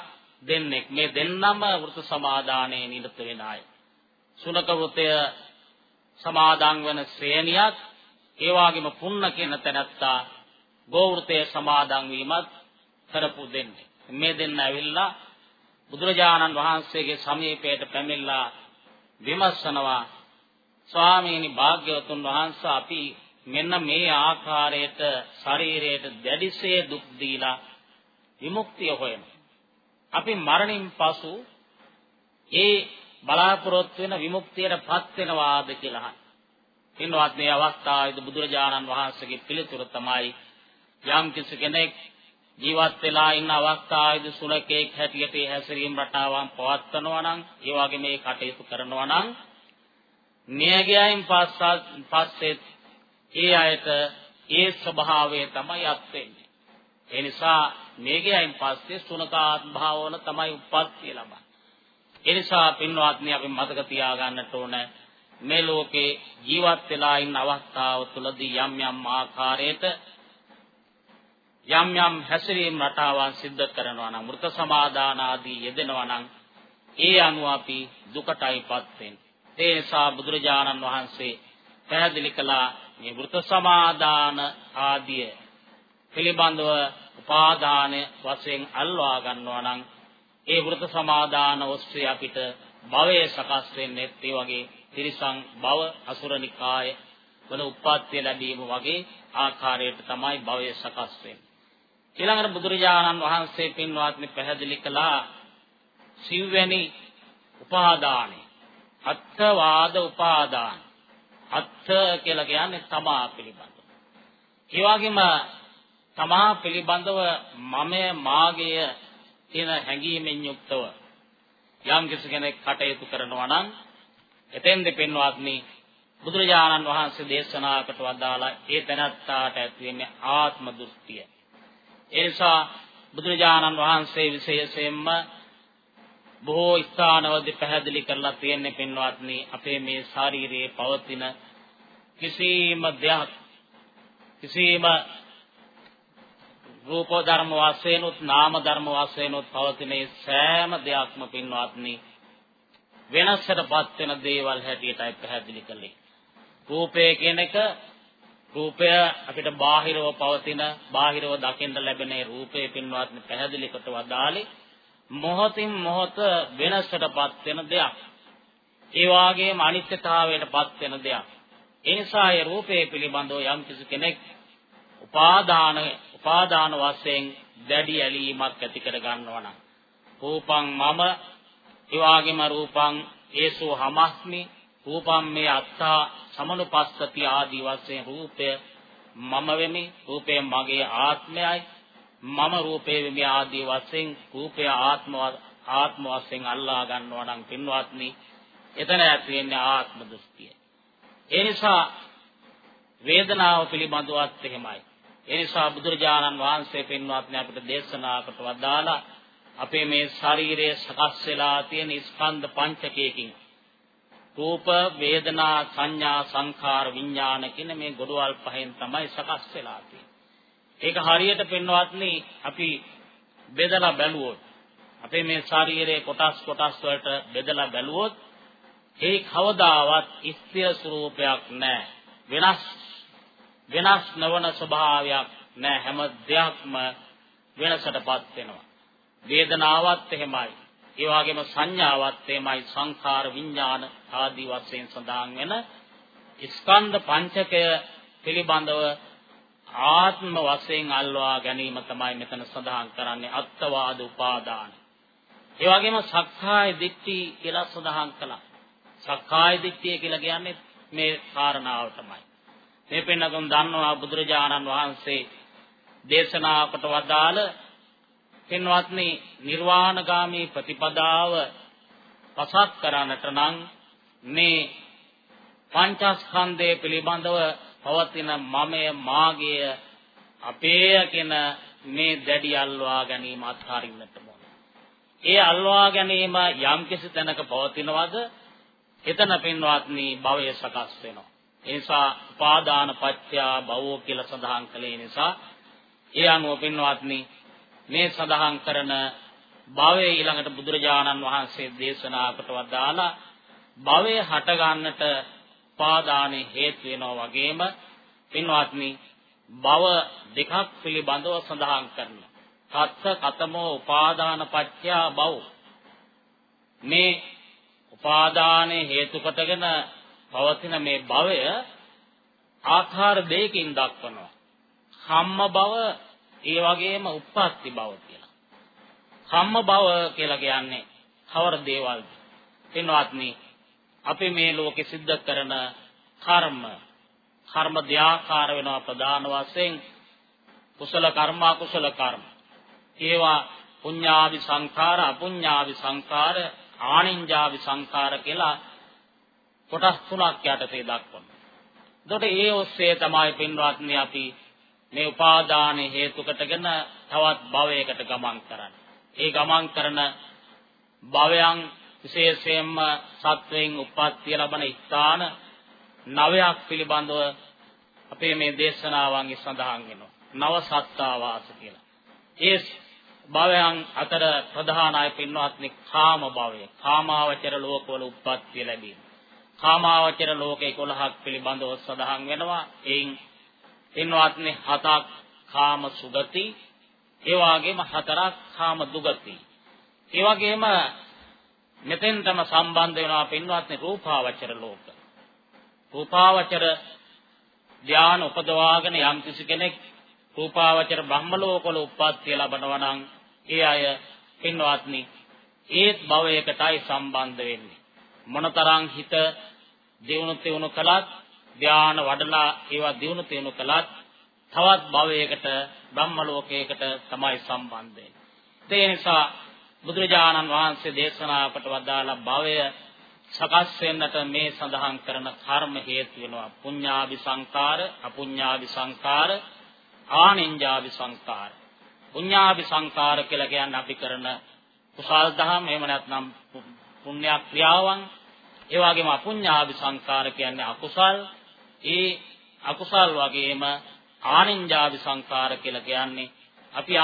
දෙන්නෙක් මේ දෙන්නම වෘත සමාදානයේ නිරත වෙන අය. සුනක වෘතය සමාදන් වන සේනියක් ඒ වගේම පුන්න කියන තැනත්තා ගෝවෘතය සමාදන් වීමත් කරපු දෙන්නේ. මේ දෙන්න ඇවිල්ලා බුදුරජාණන් වහන්සේගේ සමීපයට පැමිණලා විමර්ශනවා ස්වාමීනි භාග්‍යවතුන් වහන්සේ අපි මෙන්න මේ ආකාරයට ශරීරයට දැඩිසේ දුක් දීලා විමුක්තිය හොයනවා. අපි මරණින් පසු ඒ බලාපොරොත්තු වෙන විමුක්තියටපත් වෙනවාද කියලා අහනවා. පින්වත් මේ අවස්ථාවේදී බුදුරජාණන් වහන්සේගේ පිළිතුර තමයි යම් කිසි කෙනෙක් ජීවත් වෙලා ඉන්න අවස්ථාවේදී සුලකේක් හැටියට හැසිරීම රටාවන් පවත්වනවා නම් ඒ වගේ මේ කටයුතු කරනවා නම් නියගයන් පස්සේ ඒ අයට ඒ ස්වභාවය තමයි අත් වෙන්නේ. ඒ නිසා නියගයන් පස්සේ සුනකාත් භාවවල තමයි උප්පත්තිය ලබන්නේ. ඒ නිසා පින්වත්නි අපි මතක තියාගන්නට ඕන මේ ලෝකේ ජීවත් වෙලා ඉන්න අවස්ථාව තුළදී යම් යම් ආකාරයට යම් යම් හැසිරීම් රටාවන් සිද්ධ කරනවා නම් මෘත සමාදාන ආදී යෙදෙනවා නම් ඒ අනුව අපි දුකටයිපත් වෙන්නේ. ඒ නිසා බුදුරජාණන් වහන්සේ පැහැදිලි කළා මේ මෘත සමාදාන ආදිය පිළිබඳව උපාදාන වශයෙන් අල්වා ගන්නවා නම් ඒ වෘත සමාදාන ඔස්සේ අපිට භවය සකස් වෙන්නේ ඒ වගේ තිරිසං භව අසුරනිකාය වල උප්පත්තිය ලැබීම වගේ ආකාරයට තමයි භවය සකස් වෙන්නේ. ඊළඟට බුදුරජාණන් වහන්සේ පින්වත්නි පැහැදිලි කළා සිව්වැනි උපාදානයි. අත්වාද උපාදාන. අත්ථ කියලා කියන්නේ තමා පිළිබඳව. ඒ වගේම තමා පිළිබඳව මමය මාගය කියන හැඟීමෙන් යුක්තව යම් කෙනෙක් කටයුතු කරනවා නම් එතෙන්ද පින්වත්නි බුදුරජාණන් වහන්සේ දේශනාකට වදාලා ඒ තැනත්තාට ඇති වෙන්නේ ආත්ම දෘෂ්ටිය. ඒ නිසා බුදුරජාණන් වහන්සේ විශේෂයෙන්ම බොහෝ ස්ථානවලදී පැහැදිලි කරලා තියෙන්නේ පින්වත්නි අපේ මේ ශාරීරියේ පවතින කිසිම දෙයක් කිසිම රූප ධර්ම වශයෙන් උත් නාම ධර්ම වශයෙන් උත් පවතින සෑම දෙයක්ම පින්වත්නි වෙනස්සටපත් වෙන දේවල් හැටියටයි පැහැදිලි කළේ. රූපය කියන එක රූපය අපිට බාහිරව පවතින බාහිරව දකින්න ලැබෙන රූපේ පින්වත්නි පැහැදිලි කොට වදාළේ මොහොතින් මොහොත වෙනසටපත් වෙන දෙයක්. ඒ වාගේම අනිත්‍යතාවයටපත් වෙන දෙයක්. ඒ නිසා ඒ රූපේ පිළිබඳව යම් කෙනෙක් උපාදාන උපාදාන වශයෙන් දැඩි ඇලීමක් ඇති කර ගන්නවා නම් රූපං මම ඒ වාගේම රූපං ඒසෝ හමස්මි රූපම් මේ අත්තා සමනුපස්සති ආදී වශයෙන් රූපය මම වෙමි රූපය මගේ ආත්මයයි. මම රූපේ වෙමි ආදී වශයෙන් රූපය ආත්ම ආත්ම වශයෙන් අල්ලා ගන්නවා නම් පින්වත්නි එතන ඇති වෙන්නේ ආත්ම දෘෂ්ටිය. ඒ නිසා වේදනාව පිළිබඳවත් එහෙමයි. ඒ නිසා බුදුරජාණන් වහන්සේ පින්වත්නි අපිට දේශනාකට වදාලා අපේ මේ ශරීරය සකස් වෙලා තියෙන ස්කන්ධ පංචකයකින් රූප වේදනා සංඥා සංඛාර විඥාන කියන මේ ගොඩවල් පහෙන් තමයි සකස් වෙලා තියෙන්නේ. ඒක හරියට පෙන්වත්නි අපි බෙදලා බැලුවොත් අපේ මේ ශරීරයේ කොටස් කොටස් වලට බෙදලා බැලුවොත් ඒ කවදාවත් ස්ථිර ස්වરૂපයක් නැහැ. වෙනස් වෙනස් නොවන ස්වභාවයක් නැහැ. හැම දෙයක්ම වෙනසටපත් වෙනවා. වේදනාවත් එහෙමයි. ඒ වගේම සංඥාවත් එහෙමයි සංඛාර විඥාන ආදී වශයෙන් සඳහන් වෙන ස්කන්ධ පංචකය පිළිබඳව ආත්ම වශයෙන් අල්වා ගැනීම තමයි මෙතන සඳහන් කරන්නේ අත්වාද උපාදාන. ඒ වගේම සක්කාය දිට්ඨි කියලා සඳහන් කළා. සක්කාය දිට්ඨිය කියලා කියන්නේ මේ කාරණාව තමයි. මේ පෙන්නතුන් දන්නවා බුදුරජාණන් වහන්සේ දේශනා කොට වදාළ පින්වත්නි නිර්වාණගාමී ප්‍රතිපදාව පසක් කරන්නට නම් මේ පංචස්කන්ධය පිළිබඳව පවතින මමය මාගය අපේ කියන මේ දැඩි අල්වා ගැනීම අත්හරින්නට ඕන. ඒ අල්වා ගැනීම යම් කිසි තැනක පවතිනවද එතන පින්වත්නි භවය සකස් වෙනවා. ඒ නිසා උපාදාන පත්‍ය භවෝ කියලා සඳහන් කළේ නිසා ඒ අනුව පින්වත්නි මේ සඳහන් කරන භවයේ ඊළඟට බුදුරජාණන් වහන්සේ දේශනා කොට වදාලා භවය හට ගන්නට උපාදානේ හේතු වෙනවා වගේම පින්වත්නි භව දෙකක් පිළිබඳව සඳහන් කරනවා. කත්ත කතමෝ උපාදාන පත්‍ය භව. මේ උපාදානේ හේතු කොටගෙන පවතින මේ භවය ආකාර දෙකකින් දක්වනවා. කම්ම භව ඒ වගේම උප්පත්ති භව කියලා. කම්ම භව කියලා කියන්නේ කවර දේවල්ද? පින්වත්නි අපි මේ ලෝකෙ සිද්ධ කරන කර්ම කර්ම දෙආකාර වෙනවා ප්‍රධාන වශයෙන් කුසල කර්ම අකුසල කර්ම. ඒවා පුඤ්ඤාවි සංඛාර අපුඤ්ඤාවි සංඛාර ආනින්ජාවි සංඛාර කියලා කොටස් තුනක් යටතේ දක්වනවා. එතකොට ඒ ඔස්සේ තමයි පින්වත්නි අපි මේ උපාදාන හේතු කොටගෙන තවත් භවයකට ගමන් කරන්නේ. ඒ ගමන් කරන භවයන් විශේෂයෙන්ම සත්වයෙන් උප්පත්තිය ලබන ස්ථාන නවයක් පිළිබඳව අපේ මේ දේශනාවන්හි සඳහන් වෙනවා. නව සත්තාවාස කියලා. ඒ භවයන් අතර ප්‍රධානයි පින්වත්නි කාම භවය. කාමාවචර ලෝකවල උප්පත්තිය ලැබීම. කාමාවචර ලෝක 11ක් පිළිබඳව සඳහන් වෙනවා. එයින් පින්වත්නි හතක් කාම සුගති, ඒ වගේම හතරක් කාම දුගති. ඒ වගේම මෙතෙන්ටම සම්බන්ධ වෙනවා පින්වත්නි රූපාවචර ලෝක. රූපාවචර ධාන උපදවාගෙන යම් කිසි කෙනෙක් රූපාවචර බ්‍රහ්ම ලෝකවල උප්පත්තිය ලබනවා නම් ඒ අය පින්වත්නි ඒත් භවයකටයි සම්බන්ධ වෙන්නේ. මොනතරම් හිත දියුණු තියුණු කළත් ධාන වඩලා ඒවා දියුණු තියුණු කළත් තවත් භවයකට බ්‍රහ්ම ලෝකයකට තමයි සම්බන්ධ වෙන්නේ. ඒ නිසා බුදුරජාණන් වහන්සේ දේශනා කොට වදාළ භවය සකස් වෙන්නට මේ සඳහන් කරන කර්ම හේතු වෙනවා. පුඤ්ඤාභි සංකාර, අපුඤ්ඤාභි සංකාර, ආනින්ජාභි සංකාර. පුඤ්ඤාභි සංකාර කියලා කියන්නේ අපි කරන කුසල් දහම් එහෙම නැත්නම් පුණ්‍ය ක්‍රියාවන්. ඒ වගේම අපුඤ්ඤාභි සංකාර කියන්නේ අකුසල්. ඒ අකුසල් වගේම ආනින්ජාභි සංකාර කියලා කියන්නේ අපි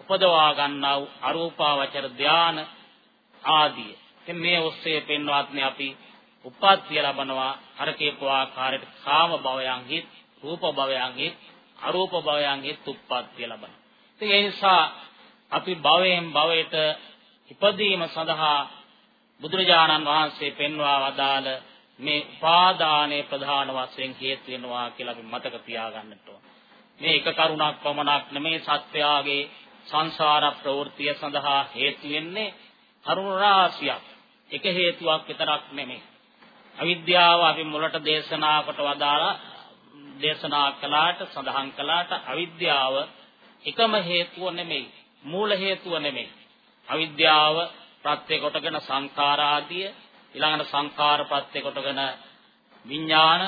උපදවා ගන්නා වූ අරූපාවචර ධාන ආදී. ඉතින් මේ ඔස්සේ පෙන්වත්නේ අපි උපත්ය ලබනවා අර කීප ආකාරයට කාම භවයන් හිත් රූප භවයන් හිත් අරූප භවයන් හිත් උපත්ය ලබන. ඉතින් ඒ නිසා අපි භවයෙන් භවයට ඉපදීම සඳහා බුදුරජාණන් වහන්සේ පෙන්වා වදාළ මේ උපාදානයේ ප්‍රධාන වශයෙන් හේතු වෙනවා කියලා අපි මතක තියාගන්නට ඕන. මේ එක කරුණක් පමණක් නෙමේ සත්‍යයේ සංසාර ප්‍රවෘත්තිය සඳහා හේතු වෙන්නේ කරුණ රාශියක්. එක හේතුවක් විතරක් නෙමෙයි. අවිද්‍යාව අපි මුලට දේශනා කොට වදාලා දේශනා කළාට සඳහන් කළාට අවිද්‍යාව එකම හේතුව නෙමෙයි. මූල හේතුව නෙමෙයි. අවිද්‍යාව ප්‍රත්‍ය කොටගෙන සංඛාර ආදිය ඊළඟට සංඛාර ප්‍රත්‍ය කොටගෙන විඥාන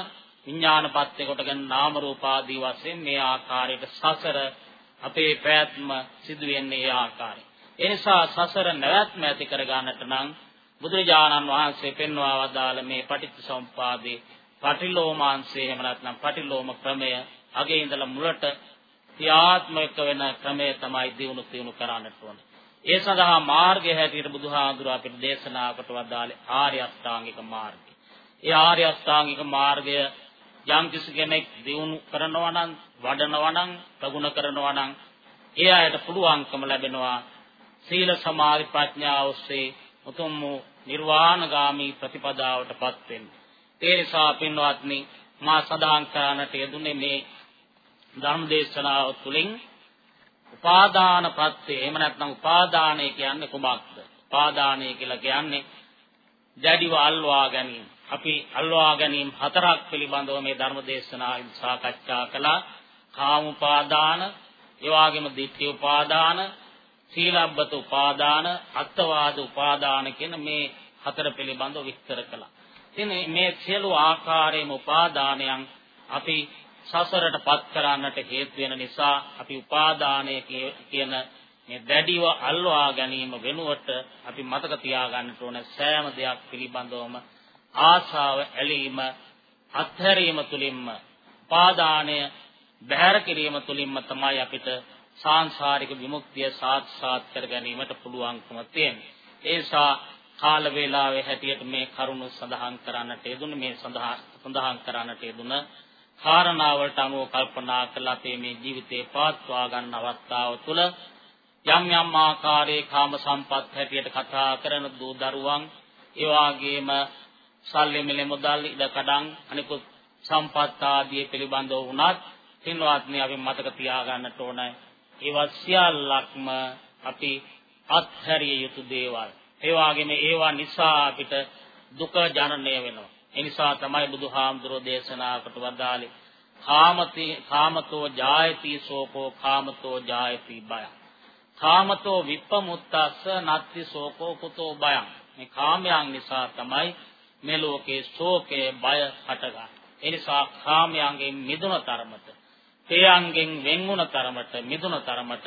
විඥාන ප්‍රත්‍ය කොටගෙන නාම රූප ආදී වශයෙන් මේ ආකාරයට සසර අපේ පැවැත්ම සිදු වෙන්නේ ඒ ආකාරයෙන්. ඒ නිසා සසර නැවැත්ම ඇති කර ගන්නට නම් බුදුරජාණන් වහන්සේ පෙන්වා වදාළ මේ පටිච්චසමුපාදේ පටිලෝමාංශය එහෙම නැත්නම් පටිලෝම ක්‍රමය අගේ ඉඳලා මුලට ක්‍රියාත්මක වෙන ක්‍රමය තමයි දිනු තියුණු කරන්නට ඕනේ. ඒ සඳහා මාර්ගය හැටියට බුදුහාඳුර අපිට දේශනා කොට වදාළේ ආර්ය අෂ්ටාංගික මාර්ගය. ඒ ආර්ය අෂ්ටාංගික මාර්ගය යම් කිසි කෙනෙක් දිනු කරනවා නම් වඩනවා නම් ප්‍රගුණ කරනවා නම් ඒ අයට පුළුවන්කම ලැබෙනවා සීල සමාධි ප්‍රඥා ඔස්සේ උතුම් වූ නිර්වාණගාමී ප්‍රතිපදාවටපත් වෙන්න. ඒ නිසා පින්වත්නි මා සඳහන් කරන්නට යෙදුනේ මේ ධර්ම දේශනාව තුළින් උපාදාන ප්‍රත්‍ය එහෙම නැත්නම් උපාදානය කියන්නේ කුමක්ද? උපාදානය කියලා කියන්නේ දැඩිව අල්වා ගැනීම. අපි අල්වා ගැනීම හතරක් පිළිබඳව මේ ධර්ම දේශනාවෙන් සාකච්ඡා කළා. කාම උපාදාන, ඒ වගේම ditthi උපාදාන, සීලබ්බත උපාදාන, අත්වාද උපාදාන කියන මේ හතර පිළිබඳව විස්තර කළා. ඉතින් මේ සියලු ආකාරයේම උපාදානයන් අපි සසරටපත් කරන්නට හේතු වෙන නිසා අපි උපාදානය කියන මේ දැඩිව අල්වා ගැනීම වෙනුවට අපි මතක තියාගන්න ඕන සෑම දෙයක් පිළිබඳවම ආශාව ඇලීම අත්හැරීම තුලින්ම උපාදානය බැහැර කිරීම තුලින්ම තමයි අපිට සාංශාරික විමුක්තිය සාක්ෂාත් කර ගැනීමට පුළුවන්කම තියෙන්නේ. ඒ නිසා කාල වේලාවේ හැටියට මේ කරුණු සඳහන් කරන්නට යෙදුනේ මේ සඳහන් සඳහන් කරන්නට යෙදුන කාරණාවලට අනුව කල්පනා කරලා අපේ මේ ජීවිතේ පාත්වා ගන්න අවස්ථාව තුළ යම් යම් ආකාරයේ කාම සම්පත් හැටියට කතා කරන දූ දරුවන් ඒ වගේම සල්ලි මිල මුදල් ඉඩ කඩන් අනිකුත් සම්පත් ආදී පිළිබඳව වුණත් පින්වත්නි අපි මතක තියාගන්නට ඕනේ. ඒවා සියල්ලක්ම අපි අත්හැරිය යුතු දේවල්. ඒ වගේම ඒවා නිසා අපිට දුක ජනනය වෙනවා. ඒ නිසා තමයි බුදුහාමුදුරෝ දේශනා කොට වදාළේ කාමති කාමතෝ ජායති සෝකෝ කාමතෝ ජායති බය. කාමතෝ විප්පමුත්තස්ස නත්ති සෝකෝ කුතෝ බයං. මේ කාමයන් නිසා තමයි මේ ලෝකේ ශෝකය බය හටගන්නේ. ඒ නිසා කාමයන්ගෙන් මිදුන තරමට, තේයන්ගෙන් වෙන්ුණ තරමට, මිදුන තරමට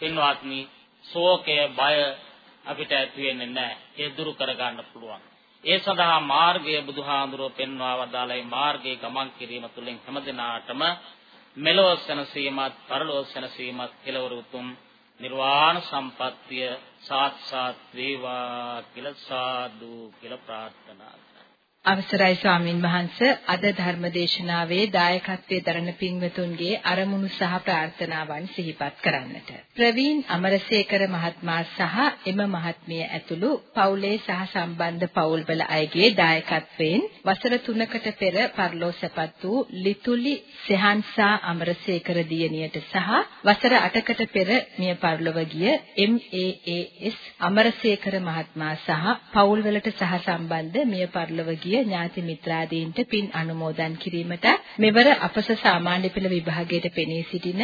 පින්වත්නි ශෝකය බය අපිට ඇති වෙන්නේ නැහැ. ඒ දුරු කරගන්න පුළුවන්. ඒ සඳහා මාර්ගය බුදුහාඳුරෝ පෙන්වා වදාළේ මාර්ගයේ ගමන් කිරීම තුළින් හැමදිනාටම මෙලොව සැනසීමත් පරලොව සැනසීමත් කෙලවර උතුම් නිර්වාණ සම්පත්තිය සාක්ෂාත් වේවා කියලා සාදු කියලා ප්‍රාර්ථනා අවසරයි ස්වාමින් වහන්ස අද ධර්ම දේශනාවේ දායකත්වයේ දරන පින්වතුන්ගේ අරමුණු සහ ප්‍රාර්ථනාවන් සිහිපත් කරන්නට. ප්‍රවීන් අමරසේකර මහත්මයා සහ එම මහත්මිය ඇතුළු පවුලේ සහ සම්බන්ධ පවුල්වල අයගේ දායකත්වයෙන් වසර 3කට පෙර පරලෝසපත් වූ ලිතුලි සෙහන්සා අමරසේකර දියණියට සහ වසර 8කට පෙර මිය පරලොව ගිය MAAS අමරසේකර මහත්මයා සහ පවුල්වලට සහ සම්බන්ධ මිය පරලොව ගිය ගිය ඥාති මිත්‍රාදීන්ට පින් අනුමෝදන් කිරීමට මෙවර අපස සාමාන්‍ය පෙළ විභාගයට පෙනී සිටින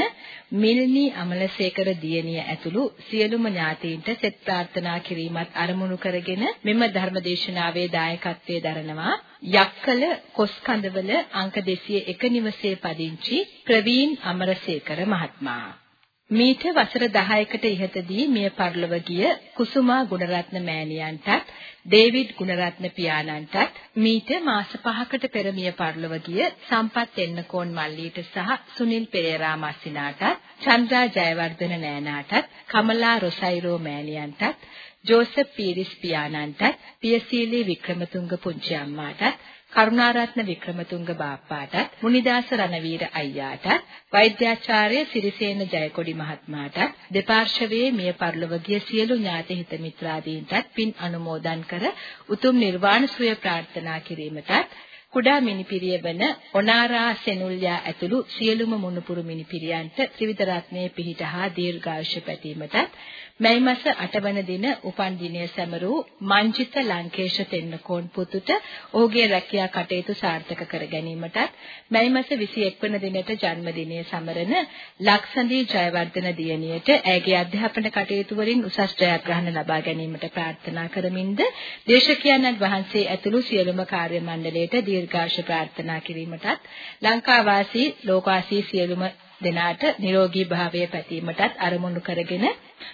මිල්නි අමලසේකර දියණිය ඇතුළු සියලුම ඥාතීන්ට සෙත් ප්‍රාර්ථනා කිරීමත් අරමුණු කරගෙන මෙම ධර්මදේශනාවේ දායකත්වයේ දරනවා. යක්කල කොස්කඳවල අංක 201 නිවසේ පදිංචි ප්‍රවීන් අමරසේකර මහත්මයා. මීට වසර 10කට ඉහතදී මිය පරලොව ගිය කුසුමා ගුණරත්න මෑණියන්ටත් ඩේවිඩ් ගුණරත්න පියාණන්ටත් මීට මාස 5කට පෙර මිය පරලොව ගිය සම්පත් එන්නකෝන් මල්ලීට සහ සුනිල් පෙරේරා මස්සිනාටත් චන්ද්‍රා ජයවර්ධන නෑනාටත් කමලා රොසයිරෝ මෑණියන්ටත් ජෝසප් පීරිස් පියාණන්ටත් පියසීලී වික්‍රමතුංග පුංචි අම්මාටත් කරුණාරත්න වික්‍රමතුංග බාප්පාටත් මුනිදාස රණවීර අයියාටත් වෛද්‍යාචාර්ය සිරිසේන ජයකොඩි මහත්මයාටත් දෙපාර්ශවයේ මිය පරලොව ගිය සියලු ඥාති හිත මිත්‍රාදීන්ටත් පින් අනුමෝදන් කර උතුම් නිර්වාණ සුවය ප්‍රාර්ථනා කිරීමටත් කුඩා මිනිපිරිය වන ඔනාරා සෙනුල්යා ඇතුළු සියලුම මුණුපුරු මිනිපිරියන්ට ත්‍රිවිධ රත්නයේ පිහිට හා දීර්ඝායුෂ පැතීමටත් මැයි මාස 8 වන දින උපන් දිනය සැමරූ මංජිත ලංකේෂ තෙන්නකෝන් පුතුට ඔහුගේ රැකියා කටයුතු සාර්ථක කර ගැනීමටත් මැයි මාස 21 වන දිනට ජන්මදිනය සමරන ලක්සන්දී ජයවර්ධන දියණියට ඇගේ අධ්‍යාපන කටයුතු වලින් උසස් ජයග්‍රහණ ලබා ගැනීමට ප්‍රාර්ථනා කරමින්ද දේශකයන්න් වහන්සේ ඇතුළු සියලුම කාර්ය මණ්ඩලයට දීර්ඝාෂ ප්‍රාර්ථනා කිරීමටත් ලංකාවාසී ලෝකවාසී සියලුම දෙනාට නිරෝගී භාවය පැතීමටත් අරමුණු කරගෙන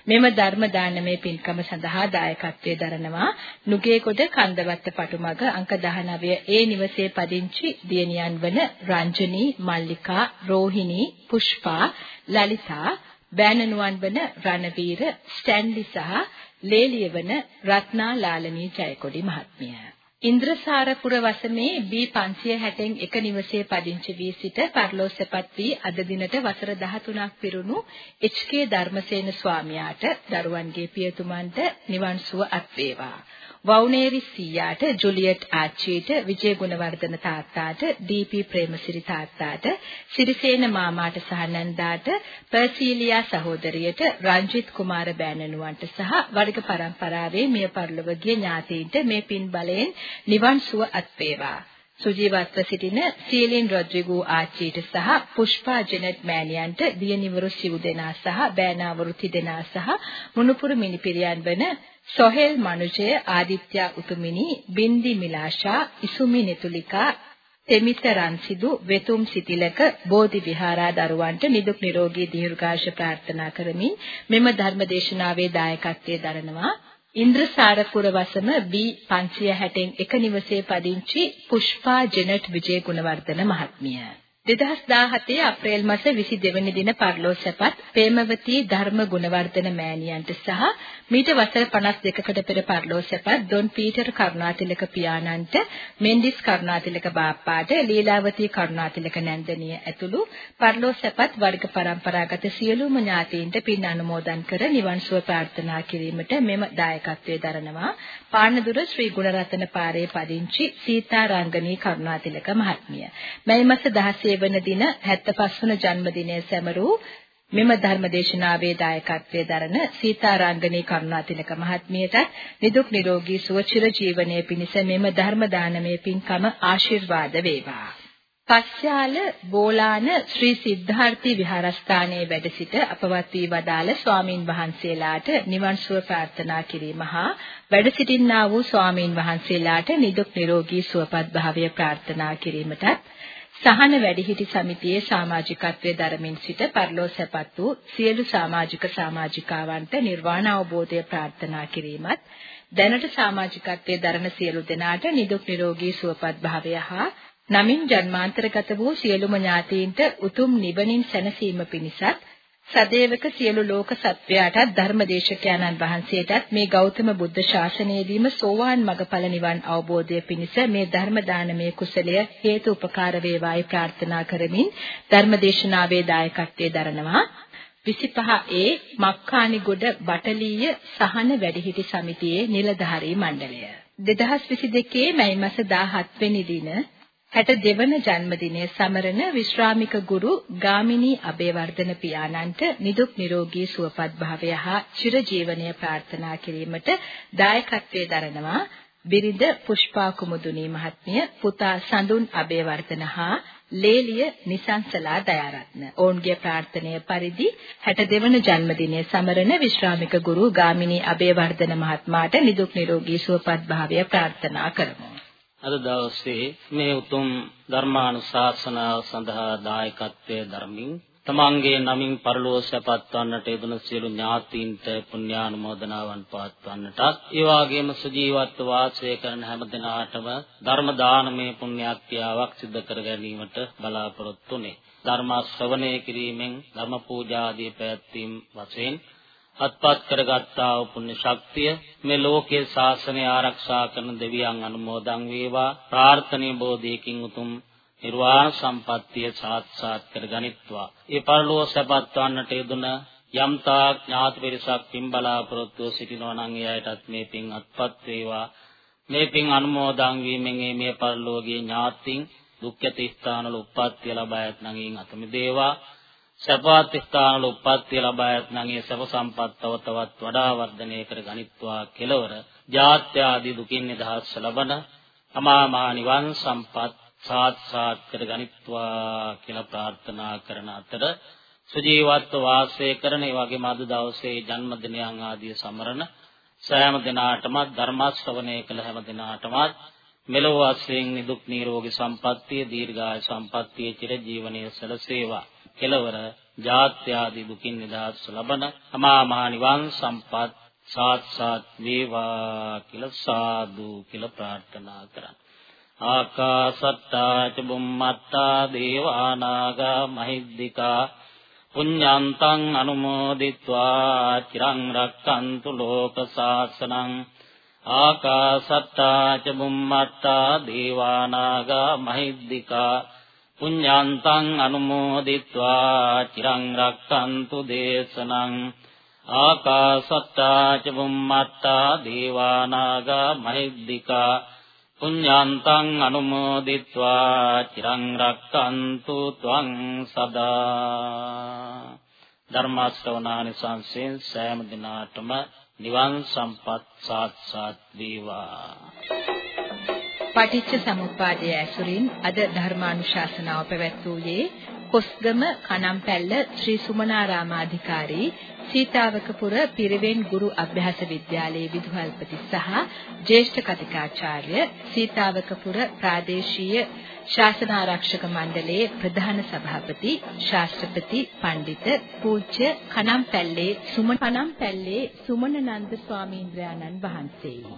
මෙම ධර්ම දානමය පින්කම සඳහා දායකත්වයේ දරනවා නුගේගොඩ කන්දවත්ත පටුමග අංක 19 ඒ නිවසේ පදිංචි දියණියන් වන රංජනී මල්ලිකා රෝහිණී පුෂ්පා ලලිතා බෑනනුවන් වන රණවීර ස්ටැන්ලි සහ ලේලියවන රත්නා ලාලනී ජයකොඩි මහත්මිය. ඉන්ද්‍රසාරපුර වසමේ B560න් එක නිවසේ පදිංචි වී සිට පරලෝසපත් වී අද දිනට වසර 13ක් පිරුණු HK ධර්මසේන ස්වාමියාට දරුවන්ගේ පියතුමන්ට නිවන් සුව අත් වේවා. වවුනේරි සීයාට ජුලියට් ආච්චිට විජය ගුණවර්ධන තාත්තාට ඩීපී ප්‍රේමසිරි තාත්තාට සිරිසේන මාමාට සහ නන්දාට පර්සීලියා සහෝදරියට රංජිත් කුමාර බෑනනුවන්ට සහ වර්ග පරම්පරාවේ මිය පරලොවගේ ඥාතීන්ට මේ පින් බලයෙන් නිවන් සුව අත් වේවා සුජීවත්ව සිටින සීලින් රොඩ්රිගෝ ආච්චිට සහ පුෂ්පා ජෙනට් මෑණියන්ට දියණිවරු සිව් දෙනා සහ බෑනාවරු තිදෙනා සහ මුණුපුරු මිනිපිරියන් වන සොහෙල් මනුජය ආදිත්‍ය උතුමිනි බින්දි මිලාෂා ඉසුමි නිතුලිකා තෙමිත රන්සිදු වෙතුම් සිතිලක බෝධි විහාරා දරුවන්ට නිදුක් නිරෝගී දීර්ඝාෂ ප්‍රාර්ථනා කරමින් මෙම ධර්මදේශනාවේ දායකත්වයේ දරනවා. ඉන්ද්‍රසාරපුර වසම B 560න් එක නිවසේ පදිංචි පුෂ්පා ජෙනට් විජේ ගුණවර්ධන මහත්මිය. 2017 අප්‍රේල් මාස 22 වෙනි දින පර්ලෝසපත් ප්‍රේමවතී ධර්ම ගුණවර්ධන මෑණියන්ට සහ මීට වසර 52කට පෙර පර්ලෝසපත් ඩොන් පීටර් කරුණාතිලක පියාණන්ට මෙන්ඩිස් කරුණාතිලක බාප්පාට ලීලාවතී කරුණාතිලක නැන්දනිය ඇතුළු පර්ලෝසපත් වර්ග પરම්පරාගත සියලුම ඥාතීන්ට පින් අනුමෝදන් කර නිවන් සුව ප්‍රාර්ථනා කිරීමට මෙම දායකත්වයේ දරනවා පානදුර ශ්‍රී ගුණරත්න පාරේ පදිංචි සීතා රංගනී කරුණාතිලක මහත්මිය. මේ මාස 16 වන දින 75 වන ජන්මදිනය සැමරූ මෙම ධර්මදේශනාවේ දායකත්වයේ දරන සීතාරාංගනී කරුණාතිලක මහත්මියට නිදුක් නිරෝගී සුව චිර ජීවනයේ පිණිස මෙම ධර්ම දානමය පින්කම ආශිර්වාද වේවා. පස්යාල බෝලාන ශ්‍රී සිද්ධාර්ථී විහාරස්ථානයේ වැඩ සිට අපවත් වී වදාළ ස්වාමින් වහන්සේලාට නිවන් සුව ප්‍රාර්ථනා කිරීම හා වැඩ සිටින්නා වූ ස්වාමින් වහන්සේලාට නිදුක් නිරෝගී සුවපත් භාවය ප්‍රාර්ථනා කිරීමටත් සහන වැඩිහිටි සමිතියේ සමාජිකත්වයේ දරමින් සිට පරලෝසපත් වූ සියලු සමාජික සමාජිකාවන්ට නිර්වාණ අවබෝධය ප්‍රාර්ථනා කිරීමත් දැනට සමාජිකත්වයේ දරන සියලු දෙනාට නිදුක් නිරෝගී සුවපත් භාවය හා නමින් ජන්මාන්තරගත වූ සියලුම ඥාතීන්ට උතුම් නිවනින් සැනසීම පිණිසත් සදේවක සියලු ලෝක සත්වයාටත් ධර්මදේශකයන්න් වහන්සේටත් මේ ගෞතම බුද්ධ ශාසනයේදීම සෝවාන් මගඵල නිවන් අවබෝධය පිණිස මේ ධර්ම දානමය කුසලය හේතු උපකාර වේවායි ප්‍රාර්ථනා කරමින් ධර්මදේශනාවේ දායකත්වයේ දරනවා. 25 ඒ මක්කානිගොඩ බටලීය සහන වැඩිහිටි සමිතියේ නිලධාරී මණ්ඩලය. 2022 මැයි මාස 17 වෙනි දින 62 වන ජන්මදිනය සමරන විශ්‍රාමික ගුරු ගාමිණී අබේවර්ධන පියාණන්ට නිදුක් නිරෝගී සුවපත් භාවය හා චිරජීවනය ප්‍රාර්ථනා කිරීමට දායකත්වයේ දරනවා බිරිඳ පුෂ්පා කුමුදුනී මහත්මිය පුතා සඳුන් අබේවර්ධන හා ලේලිය නිසංසලා දයාරත්න. ඔවුන්ගේ ප්‍රාර්ථනය පරිදි 62 වන ජන්මදිනය සමරන විශ්‍රාමික ගුරු ගාමිණී අබේවර්ධන මහත්මයාට නිදුක් නිරෝගී සුවපත් භාවය ප්‍රාර්ථනා කරමු. අද දවසේ මේ උතුම් ධර්මානුශාසනාව සඳහා දායකත්වයේ ධර්මින් තමන්ගේ නමින් පරලෝසපත් වන්නට යෙදුණු සියලු ඥාතීන්ට පුණ්‍යානුමෝදනාවන් පවත්වන්නටත් ඒ වගේම සජීවත්ව වාසය කරන හැම දිනාටම ධර්ම දානමය පුණ්‍යක්‍රියාවක් සිදු කර ගැනීමට බලාපොරොත්තු වෙන්නේ ධර්ම ශ්‍රවණය කිරීමෙන් ධර්ම පූජා ආදී පැවැත්වීම වශයෙන් අත්පත් කරගත්තා වූ පුණ්‍ය ශක්තිය මේ ලෝකයේ ශාසනය ආරක්ෂා කරන දෙවියන් අනුමෝදන් වේවා. ප්‍රාර්ථනීය බෝධියකින් උතුම් නිර්වාණ සම්පත්තිය සාක්ෂාත් කරගනිත්වා ඒ පරලෝක සැපත් වන්නට යෙදුන යම්තා ඥාති පිරිසක් පින් බලාපොරොත්තු සිටිනවා නම් එයටත් මේ පින් අත්පත් වේවා. මේ පින් අනුමෝදන් වීමෙන් මේ පරලෝකීය ඥාතින් දුක්ඛ ස්ථානවල උප්පත්ති ලබා ඇතනම් අතම දේවා සපවත් ස්ථානවල උප්පත්තිය ලබා ඇතනම් ඒ සප සම්පත් තව තවත් වඩා වර්ධනය කර ගනිත්වා කෙලවර ජාත්‍ය ආදී දුකින් නිදහස් ලබන අමා මහ නිවන් සම්පත් සාත්සාත් කර ගනිත්වා කියලා ප්‍රාර්ථනා කරන අතර සජීවත්ව වාසය කරන ඒ වගේම අද දවසේ ජන්මදිනයන් ආදී සමරන සෑම දිනාටම ධර්ම ශ්‍රවණය කළ හැම දිනාටම මෙලොව වශයෙන් නිදුක් නිරෝගී සම්පන්නිය දීර්ඝායු සම්පන්නිය චිර ජීවනයේ සැලසේවා. කෙලවර, ජාත්‍යාදී දුකින් නිදහස් ලබන අමා මහ නිවන් සම්පත් සාත්සාත් වේවා කියලා සාදු කියලා ප්‍රාර්ථනා කරා. ආකාසත්තා ච බුම්මත්තා දේවානාගා මහිද්దికා පුඤ්ඤාන්තං අනුමෝදිत्वा චිරං රක්칸තු ලෝක සාසනං ආකාසත්තා ච බුම්මත්තා දේවානාගා මහිද්దికා පුඤ්ඤාන්තං අනුමෝදිත්වා චිරං රක්ඛන්තු දේශනං ආකාසත්තා ච බුම්මත්තා දේවානාගා මහිද්దికා පුඤ්ඤාන්තං අනුමෝදිත්වා චිරං රක්ඛන්තු ත්වං සදා ධර්මාශ්‍රවණානි සංසයෙන් සෑම දිනාටම නිවන් සම්පත් සාත් සාත් වේවා. පටිච්ච සමුප්පාදය ඇසුරින් අද ධර්මානුශාසනාව පැවැත්වුවේ කොස්ගම කනම්පැල්ල ශ්‍රී සුමනාරාමාධිකාරී සීතාවකපුර පිරිවෙන් ගුරු අභ්‍යාස විද්‍යාලයේ විදුහල්පති සහ ජ්‍යෙෂ්ඨ කතිකාචාර්ය සීතාවකපුර ප්‍රාදේශීය ශාසන ආරක්ෂක මණ්ඩලයේ ප්‍රධාන සභාපති ශාස්ත්‍රපති පඬිත පූජ්‍ය කනම්පැල්ලේ සුමන කනම්පැල්ලේ සුමනනන්ද ස්වාමීන්ද්‍රයාණන් වහන්සේයි.